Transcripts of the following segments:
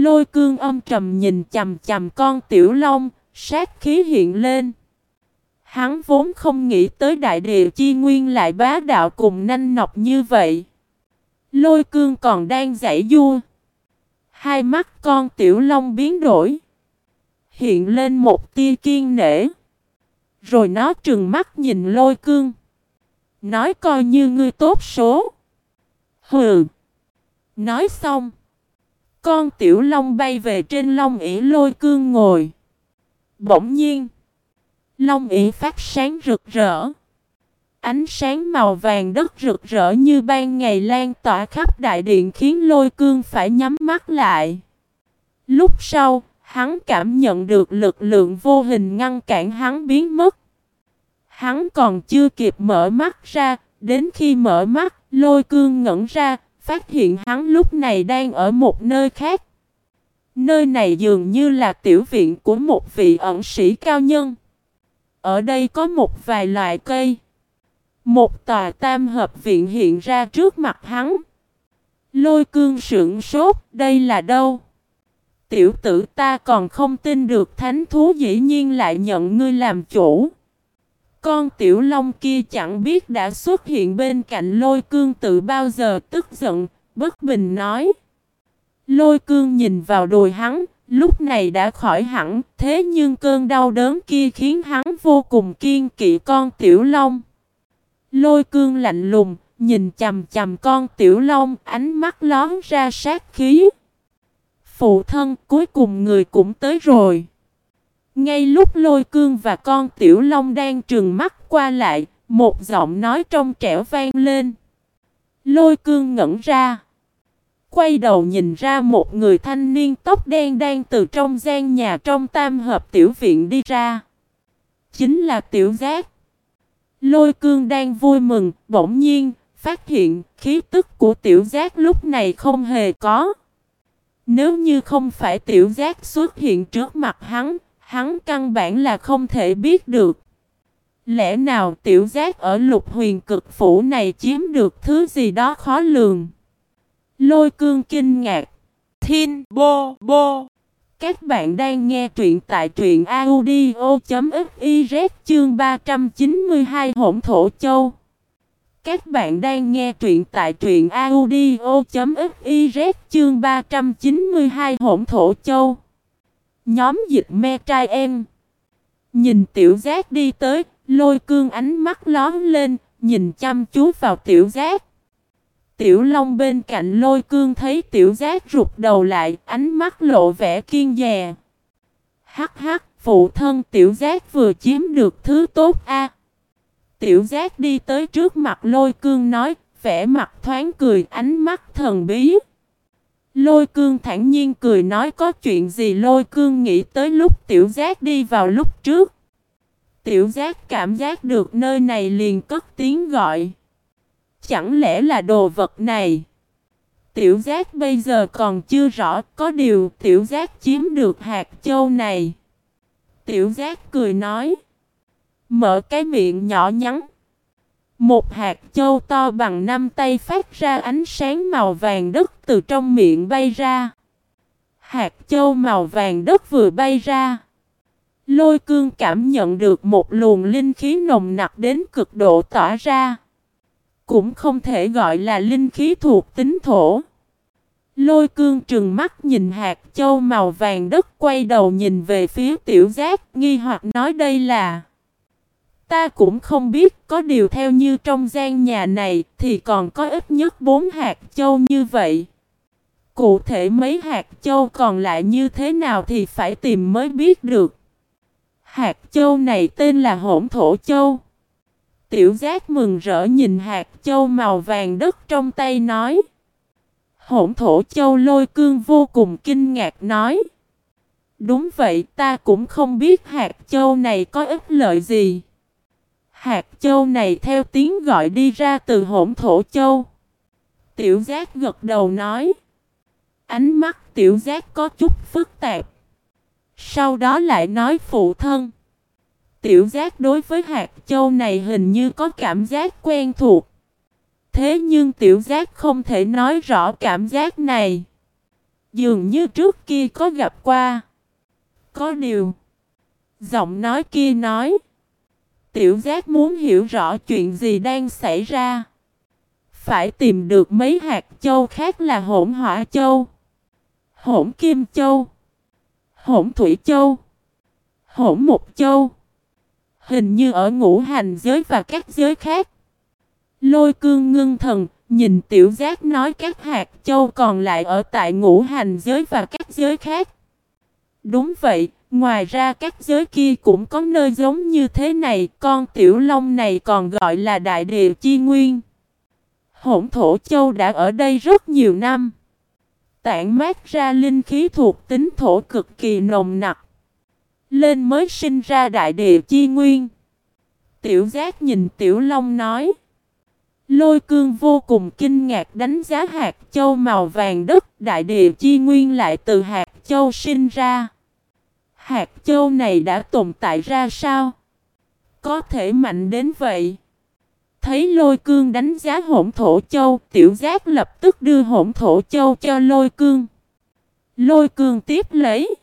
Lôi cương âm trầm nhìn chầm chầm con tiểu long, sát khí hiện lên. Hắn vốn không nghĩ tới đại địa chi nguyên lại bá đạo cùng nanh nọc như vậy. Lôi cương còn đang giải vua. Hai mắt con tiểu long biến đổi. Hiện lên một tia kiên nể. Rồi nó trừng mắt nhìn lôi cương. Nói coi như ngươi tốt số. Hừ. Nói xong. Con tiểu long bay về trên long ỉ lôi cương ngồi. Bỗng nhiên. Long ỉ phát sáng rực rỡ. Ánh sáng màu vàng đất rực rỡ như ban ngày lan tỏa khắp đại điện khiến lôi cương phải nhắm mắt lại. Lúc sau, hắn cảm nhận được lực lượng vô hình ngăn cản hắn biến mất. Hắn còn chưa kịp mở mắt ra, đến khi mở mắt, lôi cương ngẩn ra, phát hiện hắn lúc này đang ở một nơi khác. Nơi này dường như là tiểu viện của một vị ẩn sĩ cao nhân. Ở đây có một vài loại cây. Một tòa tam hợp viện hiện ra trước mặt hắn. Lôi cương sưởng sốt, đây là đâu? Tiểu tử ta còn không tin được thánh thú dĩ nhiên lại nhận ngươi làm chủ. Con tiểu long kia chẳng biết đã xuất hiện bên cạnh lôi cương từ bao giờ tức giận, bất bình nói. Lôi cương nhìn vào đùi hắn, lúc này đã khỏi hẳn, thế nhưng cơn đau đớn kia khiến hắn vô cùng kiên kỵ con tiểu long. Lôi cương lạnh lùng, nhìn chầm chầm con tiểu long, ánh mắt lón ra sát khí. Phụ thân, cuối cùng người cũng tới rồi. Ngay lúc lôi cương và con tiểu long đang trừng mắt qua lại, một giọng nói trong trẻo vang lên. Lôi cương ngẩn ra. Quay đầu nhìn ra một người thanh niên tóc đen đang từ trong gian nhà trong tam hợp tiểu viện đi ra. Chính là tiểu giác. Lôi cương đang vui mừng, bỗng nhiên, phát hiện khí tức của tiểu giác lúc này không hề có. Nếu như không phải tiểu giác xuất hiện trước mặt hắn, hắn căn bản là không thể biết được. Lẽ nào tiểu giác ở lục huyền cực phủ này chiếm được thứ gì đó khó lường? Lôi cương kinh ngạc. Thiên bô bô. Các bạn đang nghe truyện tại truyện audio.fiz chương 392 hỗn thổ châu. Các bạn đang nghe truyện tại truyện audio.fiz chương 392 hỗn thổ châu. Nhóm dịch me trai em. Nhìn tiểu giác đi tới, lôi cương ánh mắt lón lên, nhìn chăm chú vào tiểu giác. Tiểu Long bên cạnh lôi cương thấy tiểu giác rụt đầu lại, ánh mắt lộ vẻ kiên dè. Hắc hắc, phụ thân tiểu giác vừa chiếm được thứ tốt a. Tiểu giác đi tới trước mặt lôi cương nói, vẻ mặt thoáng cười, ánh mắt thần bí. Lôi cương thản nhiên cười nói có chuyện gì lôi cương nghĩ tới lúc tiểu giác đi vào lúc trước. Tiểu giác cảm giác được nơi này liền cất tiếng gọi. Chẳng lẽ là đồ vật này? Tiểu giác bây giờ còn chưa rõ có điều tiểu giác chiếm được hạt châu này. Tiểu giác cười nói. Mở cái miệng nhỏ nhắn. Một hạt châu to bằng năm tay phát ra ánh sáng màu vàng đất từ trong miệng bay ra. Hạt châu màu vàng đất vừa bay ra. Lôi cương cảm nhận được một luồng linh khí nồng nặc đến cực độ tỏa ra. Cũng không thể gọi là linh khí thuộc tính thổ. Lôi cương trừng mắt nhìn hạt châu màu vàng đất quay đầu nhìn về phía tiểu giác, nghi hoặc nói đây là Ta cũng không biết, có điều theo như trong gian nhà này thì còn có ít nhất bốn hạt châu như vậy. Cụ thể mấy hạt châu còn lại như thế nào thì phải tìm mới biết được. Hạt châu này tên là hỗn thổ châu. Tiểu giác mừng rỡ nhìn hạt châu màu vàng đất trong tay nói. Hỗn thổ châu lôi cương vô cùng kinh ngạc nói. Đúng vậy, ta cũng không biết hạt châu này có ích lợi gì. Hạt châu này theo tiếng gọi đi ra từ hỗn thổ châu. Tiểu giác gật đầu nói. Ánh mắt tiểu giác có chút phức tạp. Sau đó lại nói phụ thân. Tiểu giác đối với hạt châu này hình như có cảm giác quen thuộc. Thế nhưng tiểu giác không thể nói rõ cảm giác này. Dường như trước kia có gặp qua. Có điều. Giọng nói kia nói. Tiểu giác muốn hiểu rõ chuyện gì đang xảy ra. Phải tìm được mấy hạt châu khác là hỗn hỏa châu. Hỗn kim châu. Hỗn thủy châu. Hỗn mục châu. Hình như ở ngũ hành giới và các giới khác. Lôi cương ngưng thần, nhìn tiểu giác nói các hạt châu còn lại ở tại ngũ hành giới và các giới khác. Đúng vậy, ngoài ra các giới kia cũng có nơi giống như thế này, con tiểu long này còn gọi là đại địa chi nguyên. Hỗn thổ châu đã ở đây rất nhiều năm. Tản mát ra linh khí thuộc tính thổ cực kỳ nồng nặc. Lên mới sinh ra đại địa chi nguyên. Tiểu giác nhìn tiểu long nói. Lôi cương vô cùng kinh ngạc đánh giá hạt châu màu vàng đất đại địa chi nguyên lại từ hạt châu sinh ra. Hạt châu này đã tồn tại ra sao? Có thể mạnh đến vậy. Thấy lôi cương đánh giá hỗn thổ châu, tiểu giác lập tức đưa hỗn thổ châu cho lôi cương. Lôi cương tiếp lấy.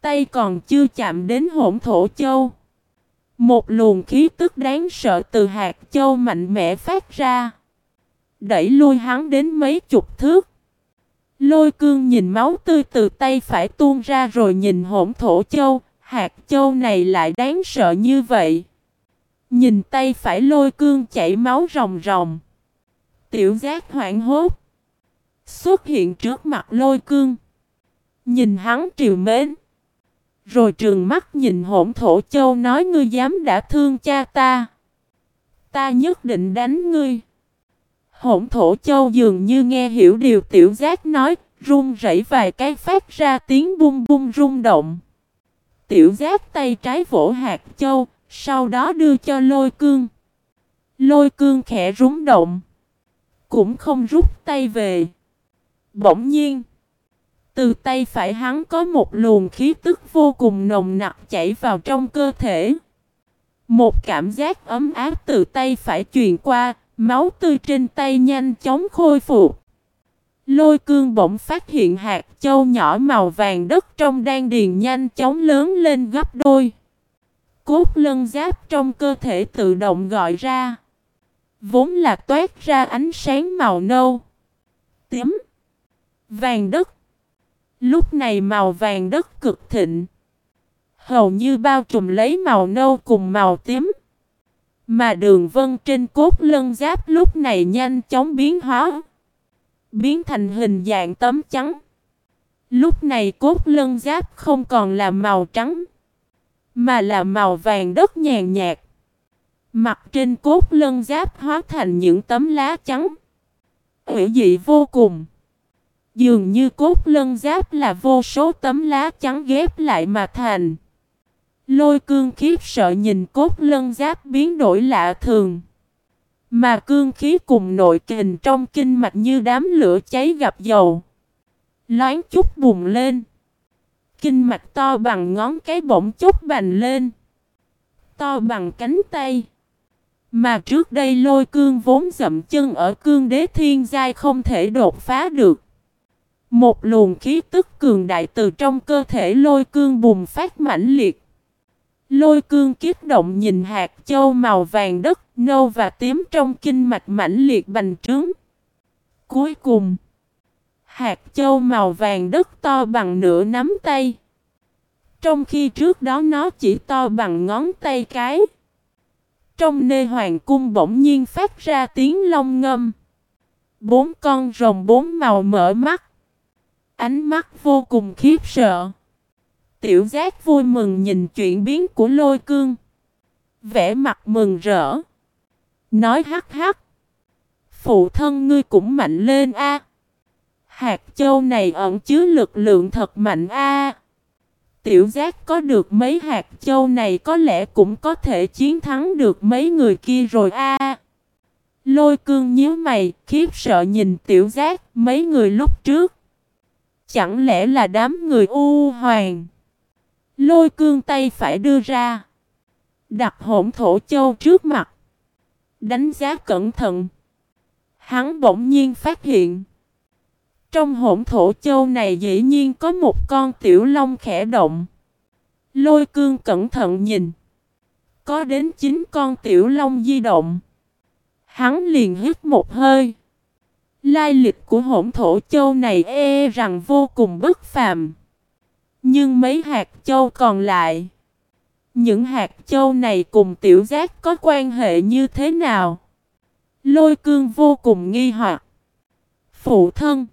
Tay còn chưa chạm đến hỗn thổ châu. Một luồng khí tức đáng sợ từ hạt châu mạnh mẽ phát ra. Đẩy lui hắn đến mấy chục thước. Lôi cương nhìn máu tươi từ tay phải tuôn ra rồi nhìn hỗn thổ châu. Hạt châu này lại đáng sợ như vậy. Nhìn tay phải lôi cương chảy máu ròng ròng. Tiểu giác hoảng hốt. Xuất hiện trước mặt lôi cương. Nhìn hắn triều mến. Rồi trường mắt nhìn hỗn thổ châu nói, ngươi dám đã thương cha ta. Ta nhất định đánh ngươi. Hỗn thổ châu dường như nghe hiểu điều tiểu giác nói, run rẩy vài cái phát ra tiếng bung bung rung động. Tiểu giác tay trái vỗ hạt châu, sau đó đưa cho lôi cương. Lôi cương khẽ rúng động. Cũng không rút tay về. Bỗng nhiên. Từ tay phải hắn có một luồng khí tức vô cùng nồng nặc chảy vào trong cơ thể. Một cảm giác ấm áp từ tay phải truyền qua, máu tươi trên tay nhanh chóng khôi phục. Lôi cương bỗng phát hiện hạt châu nhỏ màu vàng đất trong đan điền nhanh chóng lớn lên gấp đôi. Cốt lân giáp trong cơ thể tự động gọi ra. Vốn là toát ra ánh sáng màu nâu, tím, vàng đất. Lúc này màu vàng đất cực thịnh. Hầu như bao trùm lấy màu nâu cùng màu tím. Mà đường vân trên cốt lân giáp lúc này nhanh chóng biến hóa. Biến thành hình dạng tấm trắng. Lúc này cốt lân giáp không còn là màu trắng. Mà là màu vàng đất nhàn nhạt. Mặt trên cốt lân giáp hóa thành những tấm lá trắng. Hữu dị vô cùng. Dường như cốt lân giáp là vô số tấm lá trắng ghép lại mà thành. Lôi cương khiếp sợ nhìn cốt lân giáp biến đổi lạ thường. Mà cương khí cùng nội kình trong kinh mạch như đám lửa cháy gặp dầu. Loáng chút bùng lên. Kinh mạch to bằng ngón cái bỗng chút bành lên. To bằng cánh tay. Mà trước đây lôi cương vốn dậm chân ở cương đế thiên giai không thể đột phá được. Một luồng khí tức cường đại từ trong cơ thể lôi cương bùng phát mãnh liệt. Lôi cương kiếp động nhìn hạt châu màu vàng đất, nâu và tím trong kinh mạch mãnh liệt bành trướng. Cuối cùng, hạt châu màu vàng đất to bằng nửa nắm tay. Trong khi trước đó nó chỉ to bằng ngón tay cái. Trong nê hoàng cung bỗng nhiên phát ra tiếng long ngâm. Bốn con rồng bốn màu mở mắt. Ánh mắt vô cùng khiếp sợ. Tiểu giác vui mừng nhìn chuyện biến của lôi cương. Vẽ mặt mừng rỡ. Nói hắc hắc. Phụ thân ngươi cũng mạnh lên a. Hạt châu này ẩn chứa lực lượng thật mạnh a. Tiểu giác có được mấy hạt châu này có lẽ cũng có thể chiến thắng được mấy người kia rồi a. Lôi cương nhíu mày, khiếp sợ nhìn tiểu giác, mấy người lúc trước. Chẳng lẽ là đám người u hoàng? Lôi cương tay phải đưa ra. Đặt hỗn thổ châu trước mặt. Đánh giá cẩn thận. Hắn bỗng nhiên phát hiện. Trong hỗn thổ châu này dĩ nhiên có một con tiểu long khẽ động. Lôi cương cẩn thận nhìn. Có đến 9 con tiểu long di động. Hắn liền hít một hơi. Lai lịch của hỗn thổ châu này e rằng vô cùng bất phàm. Nhưng mấy hạt châu còn lại. Những hạt châu này cùng tiểu giác có quan hệ như thế nào? Lôi cương vô cùng nghi hoặc. Phụ thân.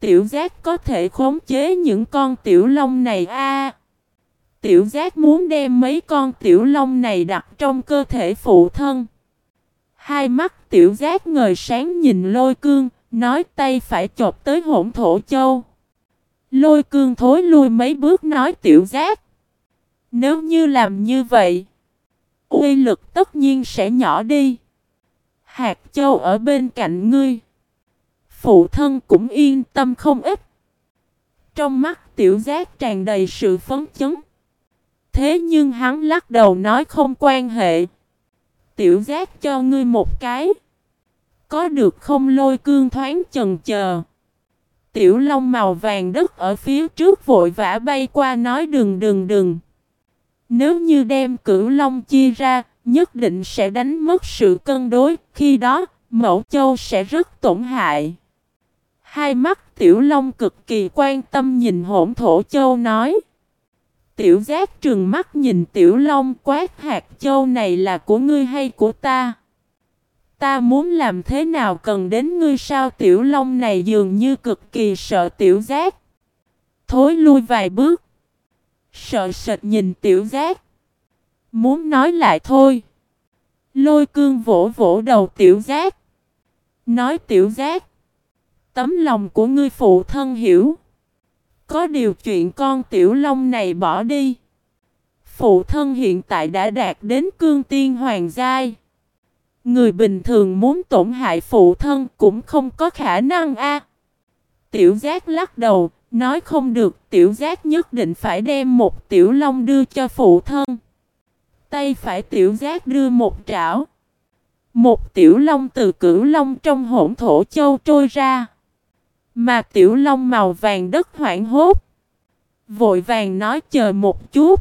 Tiểu giác có thể khống chế những con tiểu long này a Tiểu giác muốn đem mấy con tiểu long này đặt trong cơ thể phụ thân. Hai mắt tiểu giác ngời sáng nhìn lôi cương, nói tay phải chộp tới hỗn thổ châu. Lôi cương thối lui mấy bước nói tiểu giác. Nếu như làm như vậy, uy lực tất nhiên sẽ nhỏ đi. Hạt châu ở bên cạnh ngươi. Phụ thân cũng yên tâm không ít. Trong mắt tiểu giác tràn đầy sự phấn chấn. Thế nhưng hắn lắc đầu nói không quan hệ. Tiểu giác cho ngươi một cái. Có được không lôi cương thoáng chần chờ. Tiểu long màu vàng đất ở phía trước vội vã bay qua nói đừng đừng đừng. Nếu như đem cửu long chia ra, nhất định sẽ đánh mất sự cân đối, khi đó, mẫu châu sẽ rất tổn hại. Hai mắt tiểu long cực kỳ quan tâm nhìn hỗn thổ châu nói. Tiểu giác trừng mắt nhìn tiểu long quát hạt châu này là của ngươi hay của ta? Ta muốn làm thế nào cần đến ngươi sao tiểu long này dường như cực kỳ sợ tiểu giác. Thối lui vài bước. Sợ sệt nhìn tiểu giác. Muốn nói lại thôi. Lôi cương vỗ vỗ đầu tiểu giác. Nói tiểu giác. Tấm lòng của ngươi phụ thân hiểu. Có điều chuyện con tiểu long này bỏ đi. Phụ thân hiện tại đã đạt đến cương tiên hoàng giai. Người bình thường muốn tổn hại phụ thân cũng không có khả năng a. Tiểu giác lắc đầu, nói không được, tiểu giác nhất định phải đem một tiểu long đưa cho phụ thân. Tay phải tiểu giác đưa một trảo. Một tiểu long từ cửu long trong hỗn thổ châu trôi ra. Mà tiểu long màu vàng đất hoảng hốt. Vội vàng nói chờ một chút.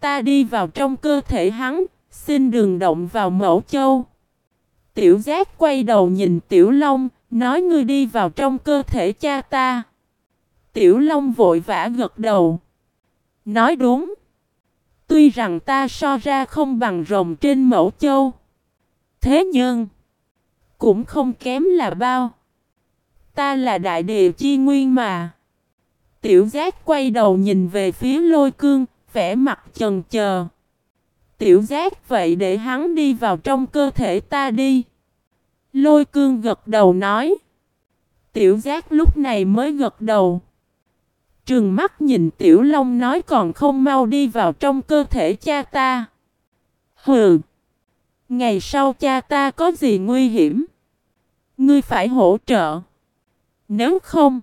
Ta đi vào trong cơ thể hắn, xin đừng động vào mẫu châu. Tiểu giác quay đầu nhìn tiểu long, nói ngươi đi vào trong cơ thể cha ta. Tiểu long vội vã gật đầu. Nói đúng. Tuy rằng ta so ra không bằng rồng trên mẫu châu. Thế nhưng, cũng không kém là bao. Ta là đại địa chi nguyên mà. Tiểu giác quay đầu nhìn về phía lôi cương, vẻ mặt chần chờ. Tiểu giác vậy để hắn đi vào trong cơ thể ta đi. Lôi cương gật đầu nói. Tiểu giác lúc này mới gật đầu. Trừng mắt nhìn tiểu long nói còn không mau đi vào trong cơ thể cha ta. Hừ. Ngày sau cha ta có gì nguy hiểm? Ngươi phải hỗ trợ. Nếu không,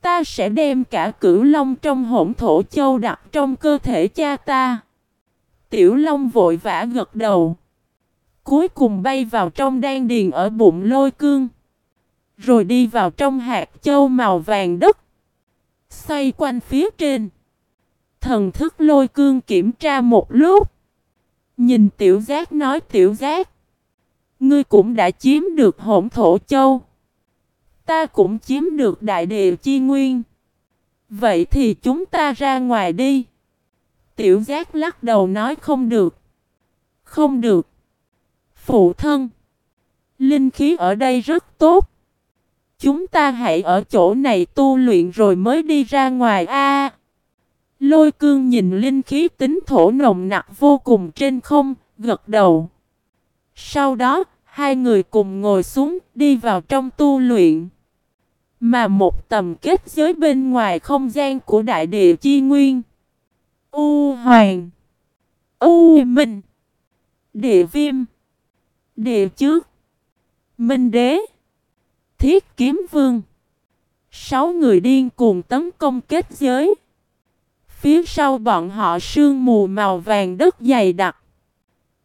ta sẽ đem cả cửu long trong hỗn thổ châu đặt trong cơ thể cha ta. Tiểu long vội vã gật đầu. Cuối cùng bay vào trong đan điền ở bụng lôi cương. Rồi đi vào trong hạt châu màu vàng đất. Xoay quanh phía trên. Thần thức lôi cương kiểm tra một lúc. Nhìn tiểu giác nói tiểu giác. Ngươi cũng đã chiếm được hỗn thổ châu. Ta cũng chiếm được đại địa chi nguyên. Vậy thì chúng ta ra ngoài đi. Tiểu giác lắc đầu nói không được. Không được. Phụ thân. Linh khí ở đây rất tốt. Chúng ta hãy ở chỗ này tu luyện rồi mới đi ra ngoài a. lôi cương nhìn linh khí tính thổ nồng nặc vô cùng trên không, gật đầu. Sau đó, hai người cùng ngồi xuống, đi vào trong tu luyện. Mà một tầm kết giới bên ngoài không gian của đại địa chi nguyên. U Hoàng. U Minh. Địa Viêm. Địa Trước. Minh Đế. Thiết Kiếm Vương. Sáu người điên cuồng tấn công kết giới. Phía sau bọn họ sương mù màu vàng đất dày đặc.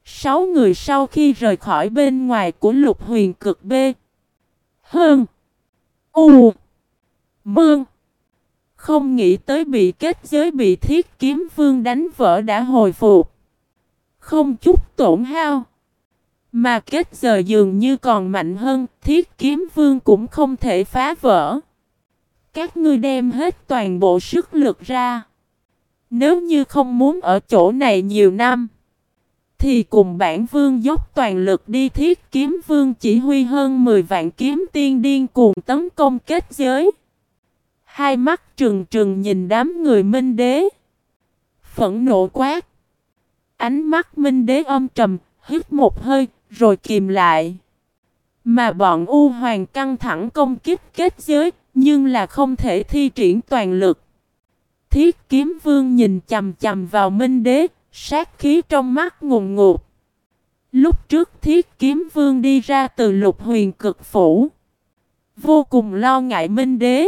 Sáu người sau khi rời khỏi bên ngoài của lục huyền cực B Hơn. U. Mương. Không nghĩ tới bị kết giới bị thiết kiếm vương đánh vỡ đã hồi phục. Không chút tổn hao. Mà kết giờ dường như còn mạnh hơn, Thiết kiếm vương cũng không thể phá vỡ. Các ngươi đem hết toàn bộ sức lực ra. Nếu như không muốn ở chỗ này nhiều năm, thì cùng bản vương dốc toàn lực đi thiết kiếm vương chỉ huy hơn 10 vạn kiếm tiên điên cuồng tấn công kết giới. Hai mắt trừng trừng nhìn đám người minh đế. Phẫn nộ quát. Ánh mắt minh đế âm trầm, hít một hơi, rồi kìm lại. Mà bọn U Hoàng căng thẳng công kích kết giới, nhưng là không thể thi triển toàn lực. Thiết kiếm vương nhìn chầm chầm vào minh đế, Sát khí trong mắt ngùng ngụt. Lúc trước thiết kiếm vương đi ra từ lục huyền cực phủ. Vô cùng lo ngại minh đế.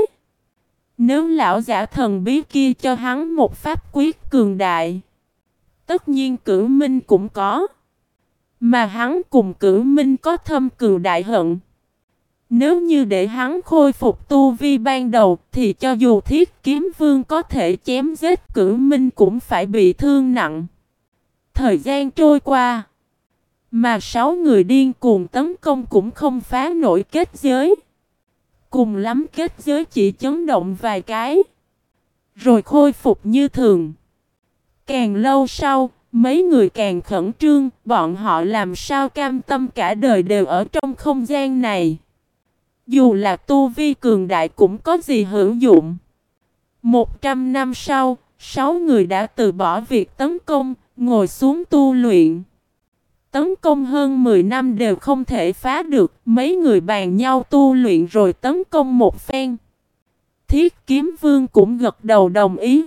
Nếu lão giả thần bí kia cho hắn một pháp quyết cường đại. Tất nhiên cử minh cũng có. Mà hắn cùng cử minh có thâm cường đại hận. Nếu như để hắn khôi phục tu vi ban đầu, thì cho dù thiết kiếm vương có thể chém giết cử minh cũng phải bị thương nặng. Thời gian trôi qua. Mà sáu người điên cuồng tấn công cũng không phá nổi kết giới. Cùng lắm kết giới chỉ chấn động vài cái. Rồi khôi phục như thường. Càng lâu sau, mấy người càng khẩn trương, bọn họ làm sao cam tâm cả đời đều ở trong không gian này. Dù là tu vi cường đại cũng có gì hữu dụng. Một trăm năm sau, sáu người đã từ bỏ việc tấn công, Ngồi xuống tu luyện. Tấn công hơn 10 năm đều không thể phá được. Mấy người bàn nhau tu luyện rồi tấn công một phen. Thiết kiếm vương cũng gật đầu đồng ý.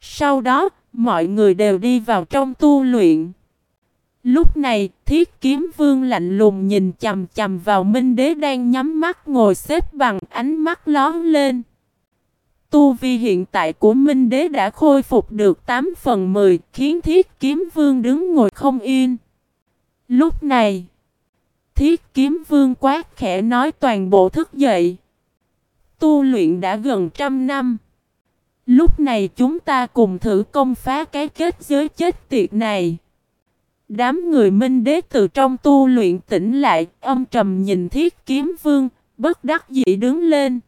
Sau đó, mọi người đều đi vào trong tu luyện. Lúc này, thiết kiếm vương lạnh lùng nhìn chầm chầm vào Minh Đế đang nhắm mắt ngồi xếp bằng ánh mắt lón lên. Tu vi hiện tại của Minh Đế đã khôi phục được 8 phần 10, khiến Thiết Kiếm Vương đứng ngồi không yên. Lúc này, Thiết Kiếm Vương quát khẽ nói toàn bộ thức dậy. Tu luyện đã gần trăm năm. Lúc này chúng ta cùng thử công phá cái kết giới chết tiệt này. Đám người Minh Đế từ trong tu luyện tỉnh lại, âm trầm nhìn Thiết Kiếm Vương, bất đắc dĩ đứng lên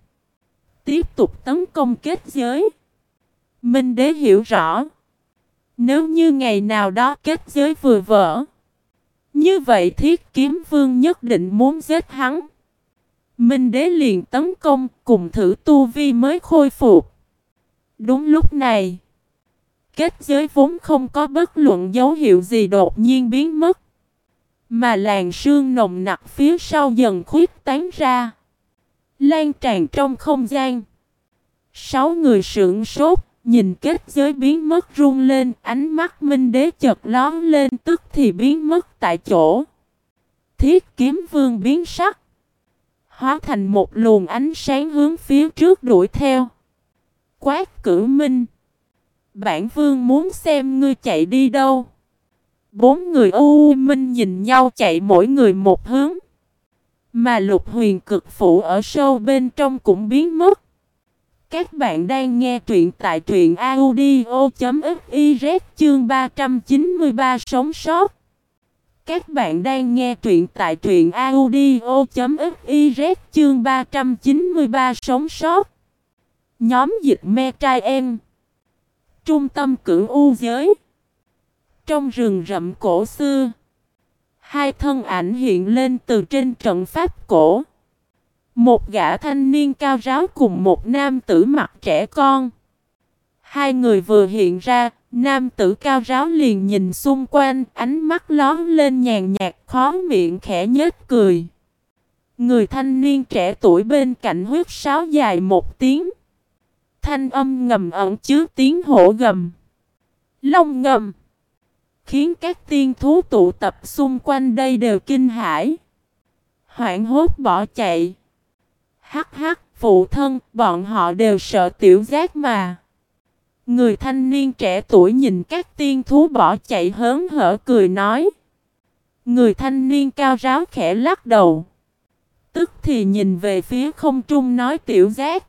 tiếp tục tấn công kết giới. Minh đế hiểu rõ. Nếu như ngày nào đó kết giới vừa vỡ. Như vậy thiết kiếm vương nhất định muốn giết hắn. Minh đế liền tấn công cùng thử tu vi mới khôi phục. Đúng lúc này. Kết giới vốn không có bất luận dấu hiệu gì đột nhiên biến mất. Mà làn sương nồng nặc phía sau dần khuyết tán ra. Lan tràn trong không gian. Sáu người sưởng sốt, nhìn kết giới biến mất run lên, ánh mắt minh đế chợt lón lên tức thì biến mất tại chỗ. Thiết kiếm vương biến sắc. Hóa thành một luồng ánh sáng hướng phía trước đuổi theo. Quát cử minh. Bản vương muốn xem ngươi chạy đi đâu. Bốn người u minh nhìn nhau chạy mỗi người một hướng. Mà lục huyền cực phụ ở sâu bên trong cũng biến mất. Các bạn đang nghe truyện tại truyện audio.fiz chương 393 sống sót. Các bạn đang nghe truyện tại truyện audio.fiz chương 393 sống sót. Nhóm dịch me trai em. Trung tâm cửu u giới. Trong rừng rậm cổ xưa. Hai thân ảnh hiện lên từ trên trận pháp cổ. Một gã thanh niên cao ráo cùng một nam tử mặt trẻ con. Hai người vừa hiện ra, nam tử cao ráo liền nhìn xung quanh, ánh mắt lón lên nhàn nhạt khó miệng khẽ nhếch cười. Người thanh niên trẻ tuổi bên cạnh huyết sáo dài một tiếng. Thanh âm ngầm ẩn chứa tiếng hổ gầm. Long ngầm. Khiến các tiên thú tụ tập xung quanh đây đều kinh hãi. Hoảng hốt bỏ chạy. Hắc hắc, phụ thân, bọn họ đều sợ tiểu giác mà. Người thanh niên trẻ tuổi nhìn các tiên thú bỏ chạy hớn hở cười nói. Người thanh niên cao ráo khẽ lắc đầu. Tức thì nhìn về phía không trung nói tiểu giác.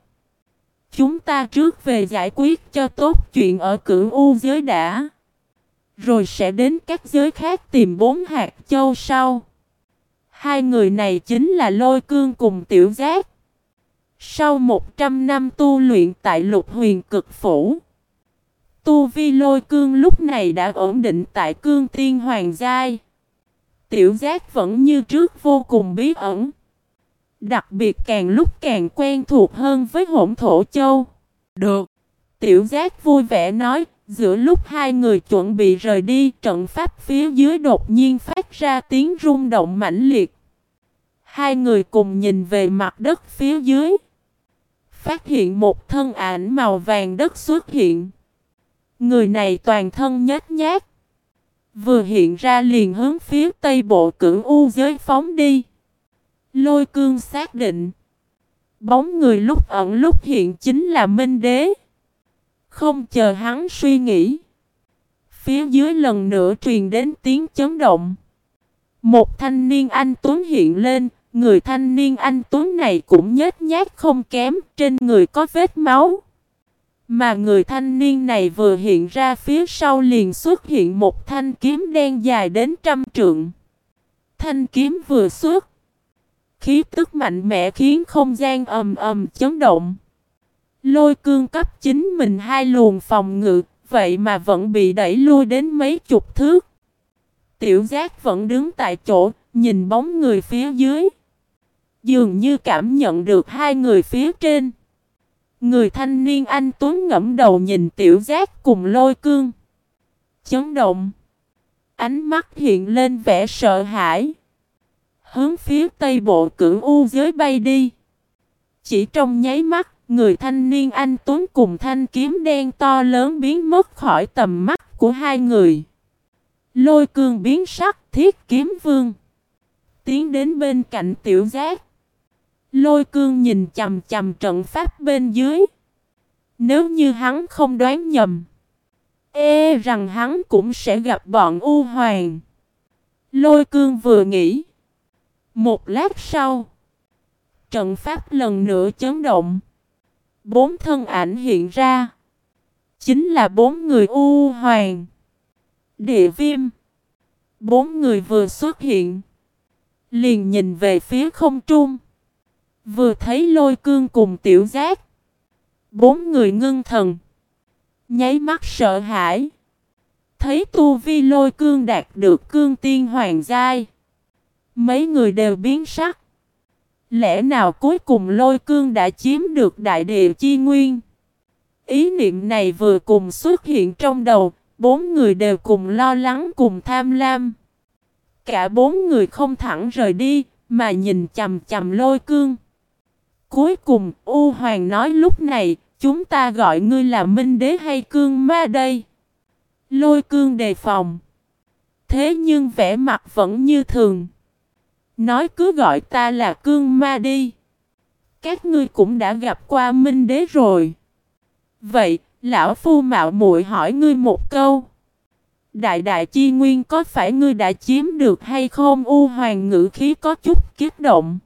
Chúng ta trước về giải quyết cho tốt chuyện ở cửu u giới đã. Rồi sẽ đến các giới khác tìm bốn hạt châu sau. Hai người này chính là lôi cương cùng tiểu giác. Sau 100 năm tu luyện tại lục huyền cực phủ. Tu vi lôi cương lúc này đã ổn định tại cương tiên hoàng giai. Tiểu giác vẫn như trước vô cùng bí ẩn. Đặc biệt càng lúc càng quen thuộc hơn với hỗn thổ châu. Được. Tiểu giác vui vẻ nói, giữa lúc hai người chuẩn bị rời đi, trận pháp phía dưới đột nhiên phát ra tiếng rung động mãnh liệt. Hai người cùng nhìn về mặt đất phía dưới. Phát hiện một thân ảnh màu vàng đất xuất hiện. Người này toàn thân nhét nhát. Vừa hiện ra liền hướng phía tây bộ cửu u giới phóng đi. Lôi cương xác định. Bóng người lúc ẩn lúc hiện chính là Minh Đế. Không chờ hắn suy nghĩ. Phía dưới lần nữa truyền đến tiếng chấn động. Một thanh niên anh Tuấn hiện lên. Người thanh niên anh Tuấn này cũng nhếch nhát không kém. Trên người có vết máu. Mà người thanh niên này vừa hiện ra phía sau liền xuất hiện một thanh kiếm đen dài đến trăm trượng. Thanh kiếm vừa xuất. Khí tức mạnh mẽ khiến không gian ầm ầm chấn động. Lôi cương cấp chính mình hai luồng phòng ngự, vậy mà vẫn bị đẩy lui đến mấy chục thước. Tiểu giác vẫn đứng tại chỗ, nhìn bóng người phía dưới. Dường như cảm nhận được hai người phía trên. Người thanh niên anh Tuấn ngẫm đầu nhìn tiểu giác cùng lôi cương. Chấn động. Ánh mắt hiện lên vẻ sợ hãi. Hướng phía tây bộ cửu u giới bay đi. Chỉ trong nháy mắt, người thanh niên anh Tuấn cùng thanh kiếm đen to lớn biến mất khỏi tầm mắt của hai người. Lôi cương biến sắc thiết kiếm vương. Tiến đến bên cạnh tiểu giác. Lôi cương nhìn chầm chầm trận pháp bên dưới. Nếu như hắn không đoán nhầm. Ê rằng hắn cũng sẽ gặp bọn U Hoàng. Lôi cương vừa nghĩ. Một lát sau. Trận pháp lần nữa chấn động. Bốn thân ảnh hiện ra. Chính là bốn người U Hoàng. Địa viêm. Bốn người vừa xuất hiện. Liền nhìn về phía không trung. Vừa thấy lôi cương cùng tiểu giác. Bốn người ngưng thần. Nháy mắt sợ hãi. Thấy tu vi lôi cương đạt được cương tiên hoàng giai. Mấy người đều biến sắc. Lẽ nào cuối cùng lôi cương đã chiếm được đại địa chi nguyên? Ý niệm này vừa cùng xuất hiện trong đầu, bốn người đều cùng lo lắng cùng tham lam. Cả bốn người không thẳng rời đi, mà nhìn chầm chầm lôi cương. Cuối cùng, U Hoàng nói lúc này, chúng ta gọi ngươi là Minh Đế hay Cương Ma đây? Lôi cương đề phòng. Thế nhưng vẻ mặt vẫn như thường. Nói cứ gọi ta là Cương Ma đi. Các ngươi cũng đã gặp qua Minh Đế rồi. Vậy, lão phu mạo muội hỏi ngươi một câu. Đại đại chi nguyên có phải ngươi đã chiếm được hay không? U hoàng ngữ khí có chút kiếp động.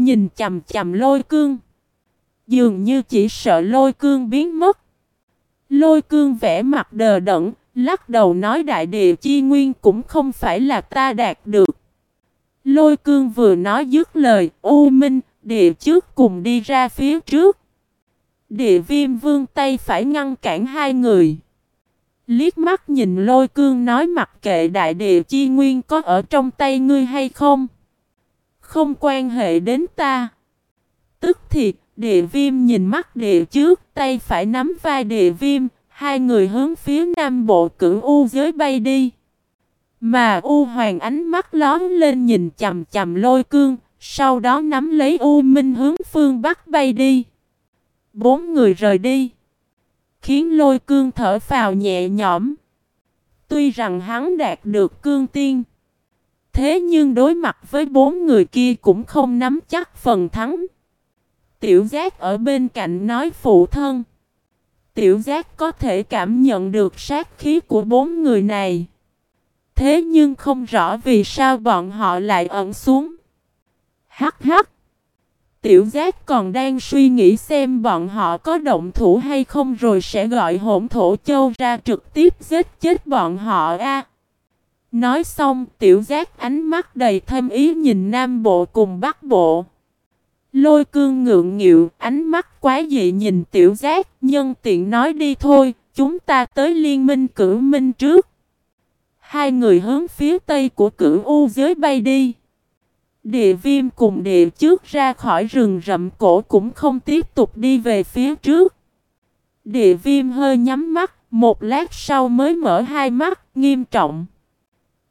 Nhìn chầm chầm lôi cương. Dường như chỉ sợ lôi cương biến mất. Lôi cương vẽ mặt đờ đẫn, lắc đầu nói đại địa chi nguyên cũng không phải là ta đạt được. Lôi cương vừa nói dứt lời, U Minh, địa trước cùng đi ra phía trước. Địa viêm vương tay phải ngăn cản hai người. Liếc mắt nhìn lôi cương nói mặc kệ đại địa chi nguyên có ở trong tay ngươi hay không. Không quan hệ đến ta. Tức thì, địa viêm nhìn mắt địa trước, tay phải nắm vai địa viêm, hai người hướng phía nam bộ cửu u giới bay đi. Mà U Hoàng ánh mắt lón lên nhìn chầm chầm lôi cương, sau đó nắm lấy U Minh hướng phương Bắc bay đi. Bốn người rời đi. Khiến lôi cương thở phào nhẹ nhõm. Tuy rằng hắn đạt được cương tiên. Thế nhưng đối mặt với bốn người kia cũng không nắm chắc phần thắng. Tiểu giác ở bên cạnh nói phụ thân. Tiểu giác có thể cảm nhận được sát khí của bốn người này. Thế nhưng không rõ vì sao bọn họ lại ẩn xuống. Hắc hắc. Tiểu giác còn đang suy nghĩ xem bọn họ có động thủ hay không rồi sẽ gọi hỗn thổ châu ra trực tiếp giết chết bọn họ a. Nói xong tiểu giác ánh mắt đầy thâm ý nhìn Nam Bộ cùng Bắc Bộ. Lôi cương ngượng nghịu, ánh mắt quá dị nhìn tiểu giác, nhân tiện nói đi thôi, chúng ta tới liên minh cử minh trước. Hai người hướng phía tây của cửu u giới bay đi. Địa viêm cùng địa trước ra khỏi rừng rậm cổ cũng không tiếp tục đi về phía trước. Địa viêm hơi nhắm mắt, một lát sau mới mở hai mắt, nghiêm trọng.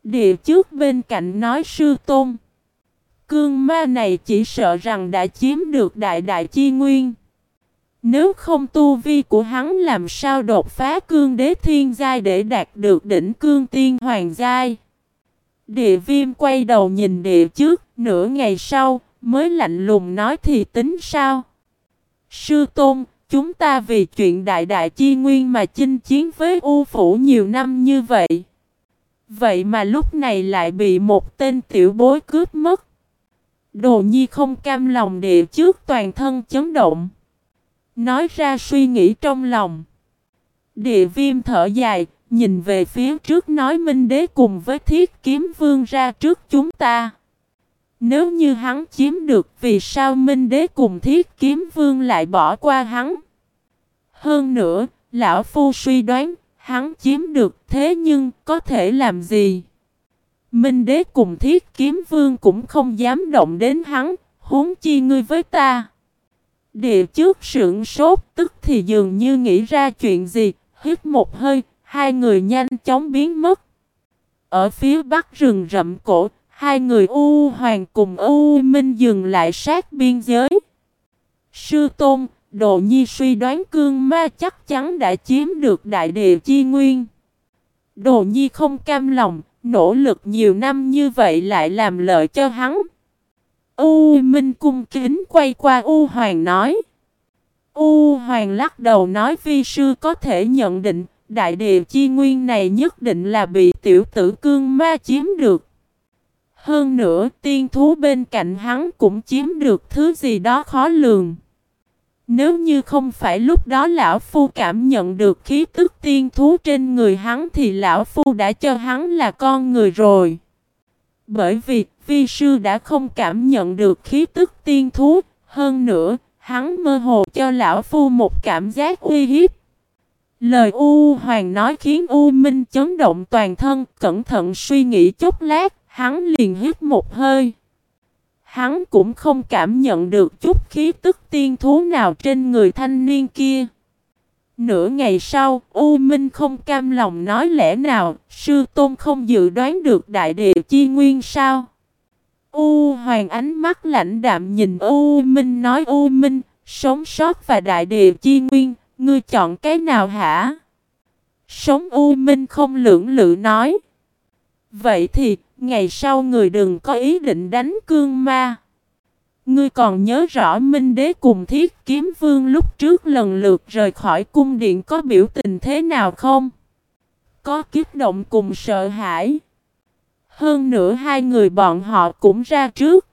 Địa trước bên cạnh nói sư tôn. Cương ma này chỉ sợ rằng đã chiếm được đại đại chi nguyên. Nếu không tu vi của hắn làm sao đột phá cương đế thiên giai để đạt được đỉnh cương tiên hoàng giai. Địa viêm quay đầu nhìn địa trước, nửa ngày sau, mới lạnh lùng nói thì tính sao? Sư Tôn, chúng ta vì chuyện đại đại chi nguyên mà chinh chiến với U Phủ nhiều năm như vậy. Vậy mà lúc này lại bị một tên tiểu bối cướp mất. Đồ nhi không cam lòng địa trước toàn thân chấn động. Nói ra suy nghĩ trong lòng. Địa viêm thở dài, nhìn về phía trước nói Minh Đế cùng với Thiết Kiếm Vương ra trước chúng ta. Nếu như hắn chiếm được vì sao Minh Đế cùng Thiết Kiếm Vương lại bỏ qua hắn? Hơn nữa, Lão Phu suy đoán, hắn chiếm được thế nhưng có thể làm gì? Minh Đế cùng Thiết Kiếm Vương cũng không dám động đến hắn, huống chi ngươi với ta. Địa trước sưởng sốt tức thì dường như nghĩ ra chuyện gì, hít một hơi, hai người nhanh chóng biến mất. Ở phía bắc rừng rậm cổ, hai người U Hoàng cùng U Minh dừng lại sát biên giới. Sư Tôn, Đồ Nhi suy đoán cương ma chắc chắn đã chiếm được đại địa chi nguyên. Đồ Nhi không cam lòng, nỗ lực nhiều năm như vậy lại làm lợi cho hắn. U Minh cung kính quay qua U Hoàng nói. U Hoàng lắc đầu nói vi sư có thể nhận định đại địa chi nguyên này nhất định là bị tiểu tử cương ma chiếm được. Hơn nữa tiên thú bên cạnh hắn cũng chiếm được thứ gì đó khó lường. Nếu như không phải lúc đó lão phu cảm nhận được khí tức tiên thú trên người hắn thì lão phu đã cho hắn là con người rồi. Bởi vì vi sư đã không cảm nhận được khí tức tiên thú, hơn nữa, hắn mơ hồ cho lão phu một cảm giác uy hiếp. Lời U Hoàng nói khiến U Minh chấn động toàn thân, cẩn thận suy nghĩ chốc lát, hắn liền hít một hơi. Hắn cũng không cảm nhận được chút khí tức tiên thú nào trên người thanh niên kia. Nửa ngày sau, U Minh không cam lòng nói lẽ nào, sư tôn không dự đoán được đại địa chi nguyên sao? U Hoàng ánh mắt lạnh đạm nhìn U Minh nói U Minh, sống sót và đại địa chi nguyên, ngươi chọn cái nào hả? Sống U Minh không lưỡng lự nói. Vậy thì, ngày sau người đừng có ý định đánh cương ma. Ngươi còn nhớ rõ Minh Đế cùng Thiết Kiếm Vương lúc trước lần lượt rời khỏi cung điện có biểu tình thế nào không? Có kiếp động cùng sợ hãi. Hơn nữa hai người bọn họ cũng ra trước.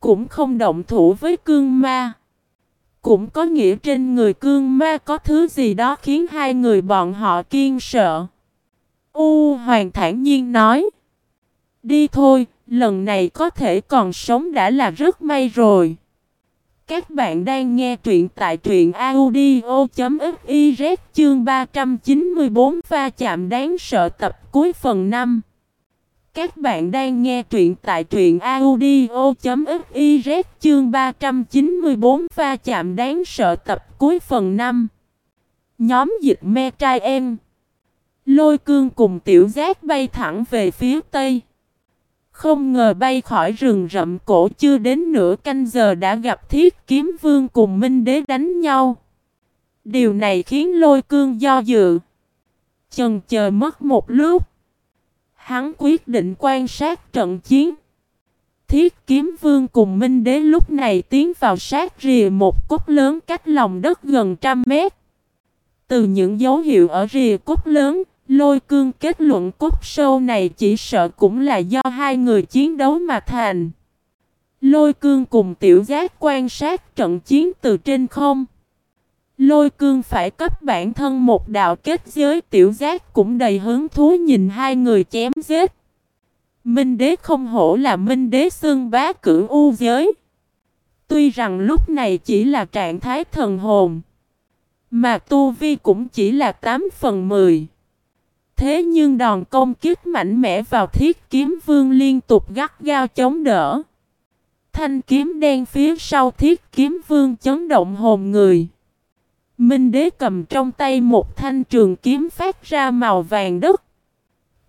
Cũng không động thủ với cương ma. Cũng có nghĩa trên người cương ma có thứ gì đó khiến hai người bọn họ kiên sợ. U Hoàng thản nhiên nói. Đi thôi, lần này có thể còn sống đã là rất may rồi. Các bạn đang nghe truyện tại truyện audio.fiz chương 394 va chạm đáng sợ tập cuối phần 5. Các bạn đang nghe truyện tại truyện audio.fiz chương 394 va chạm đáng sợ tập cuối phần 5. Nhóm dịch me trai em. Lôi cương cùng tiểu giác bay thẳng về phía tây. Không ngờ bay khỏi rừng rậm cổ chưa đến nửa canh giờ đã gặp thiết kiếm vương cùng minh đế đánh nhau. Điều này khiến lôi cương do dự. Chần chờ mất một lúc. Hắn quyết định quan sát trận chiến. Thiết kiếm vương cùng Minh Đế lúc này tiến vào sát rìa một cốt lớn cách lòng đất gần trăm mét. Từ những dấu hiệu ở rìa cốt lớn, lôi cương kết luận cốt sâu này chỉ sợ cũng là do hai người chiến đấu mà thành. Lôi cương cùng tiểu giác quan sát trận chiến từ trên không. Lôi cương phải cấp bản thân một đạo kết giới, tiểu giác cũng đầy hứng thú nhìn hai người chém giết. Minh đế không hổ là minh đế xương bá cử u giới. Tuy rằng lúc này chỉ là trạng thái thần hồn. Mà tu vi cũng chỉ là 8 phần 10. Thế nhưng đòn công kích mạnh mẽ vào thiết kiếm vương liên tục gắt gao chống đỡ. Thanh kiếm đen phía sau thiết kiếm vương chấn động hồn người. Minh đế cầm trong tay một thanh trường kiếm phát ra màu vàng đất.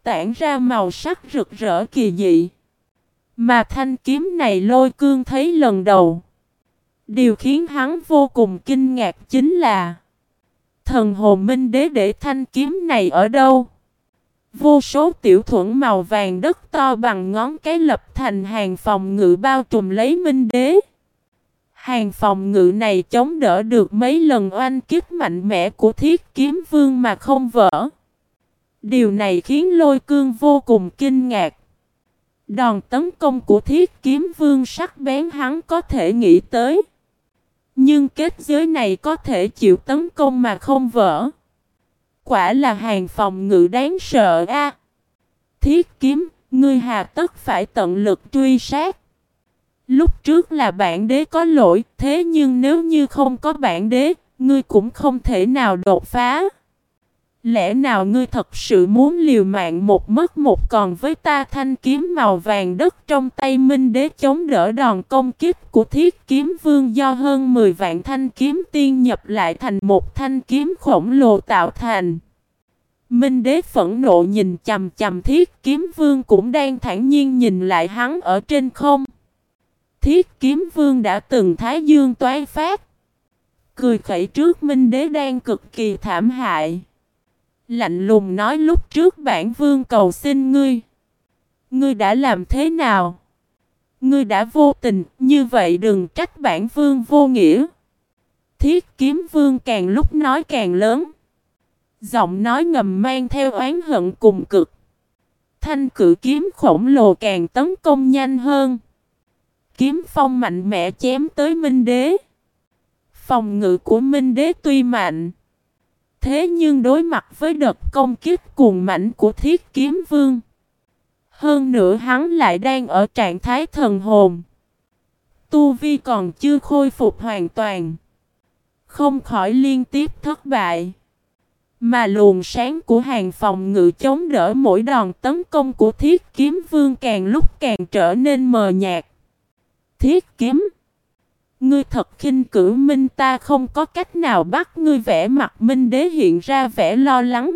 Tản ra màu sắc rực rỡ kỳ dị. Mà thanh kiếm này lôi cương thấy lần đầu. Điều khiến hắn vô cùng kinh ngạc chính là, Thần hồ minh đế để thanh kiếm này ở đâu? Vô số tiểu thuẫn màu vàng đất to bằng ngón cái lập thành hàng phòng ngự bao trùm lấy minh đế. Hàng phòng ngự này chống đỡ được mấy lần oanh kích mạnh mẽ của thiết kiếm vương mà không vỡ. Điều này khiến lôi cương vô cùng kinh ngạc. Đòn tấn công của thiết kiếm vương sắc bén hắn có thể nghĩ tới. Nhưng kết giới này có thể chịu tấn công mà không vỡ. Quả là hàng phòng ngự đáng sợ a. Thiết kiếm, ngươi hà tất phải tận lực truy sát. Lúc trước là bản đế có lỗi, thế nhưng nếu như không có bản đế, ngươi cũng không thể nào đột phá. Lẽ nào ngươi thật sự muốn liều mạng một mất một còn với ta thanh kiếm màu vàng đất trong tay minh đế chống đỡ đòn công kích của thiết kiếm vương do hơn 10 vạn thanh kiếm tiên nhập lại thành một thanh kiếm khổng lồ tạo thành. Minh đế phẫn nộ nhìn chầm chầm thiết kiếm vương cũng đang thản nhiên nhìn lại hắn ở trên không. Thiết kiếm vương đã từng thái dương toái phát. Cười khẩy trước minh đế đang cực kỳ thảm hại. Lạnh lùng nói lúc trước bản vương cầu xin ngươi. Ngươi đã làm thế nào? Ngươi đã vô tình, như vậy đừng trách bản vương vô nghĩa. Thiết kiếm vương càng lúc nói càng lớn. Giọng nói ngầm mang theo oán hận cùng cực. Thanh cử kiếm khổng lồ càng tấn công nhanh hơn. Kiếm phong mạnh mẽ chém tới Minh Đế. Phòng ngự của Minh Đế tuy mạnh. Thế nhưng đối mặt với đợt công kích cuồng mạnh của thiết kiếm vương. Hơn nữa hắn lại đang ở trạng thái thần hồn. Tu Vi còn chưa khôi phục hoàn toàn. Không khỏi liên tiếp thất bại. Mà luồng sáng của hàng phòng ngự chống đỡ mỗi đòn tấn công của thiết kiếm vương càng lúc càng trở nên mờ nhạt. Thiết kiếm Ngươi thật khinh cử minh, ta không có cách nào bắt ngươi vẽ mặt minh đế hiện ra vẻ lo lắng.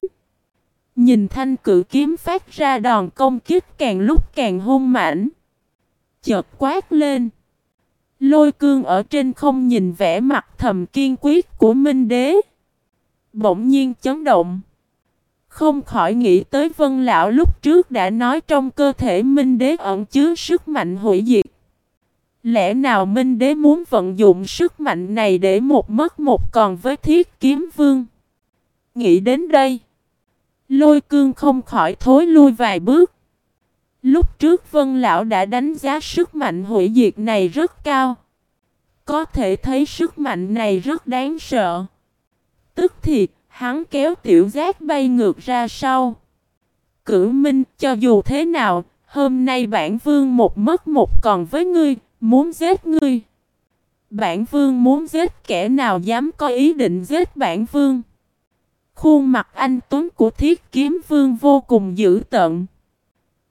Nhìn thanh cử kiếm phát ra đòn công kích càng lúc càng hung mãnh. Chợt quát lên. Lôi cương ở trên không nhìn vẻ mặt thầm kiên quyết của minh đế. Bỗng nhiên chấn động. Không khỏi nghĩ tới vân lão lúc trước đã nói trong cơ thể minh đế ẩn chứa sức mạnh hủy diệt. Lẽ nào Minh Đế muốn vận dụng sức mạnh này để một mất một còn với thiết kiếm vương? Nghĩ đến đây. Lôi cương không khỏi thối lui vài bước. Lúc trước Vân Lão đã đánh giá sức mạnh hủy diệt này rất cao. Có thể thấy sức mạnh này rất đáng sợ. Tức thì, hắn kéo tiểu giác bay ngược ra sau. Cử Minh, cho dù thế nào, hôm nay bản vương một mất một còn với ngươi, Muốn giết ngươi. Bản vương muốn giết kẻ nào dám có ý định giết bản vương. Khuôn mặt anh Tuấn của thiết kiếm vương vô cùng dữ tợn.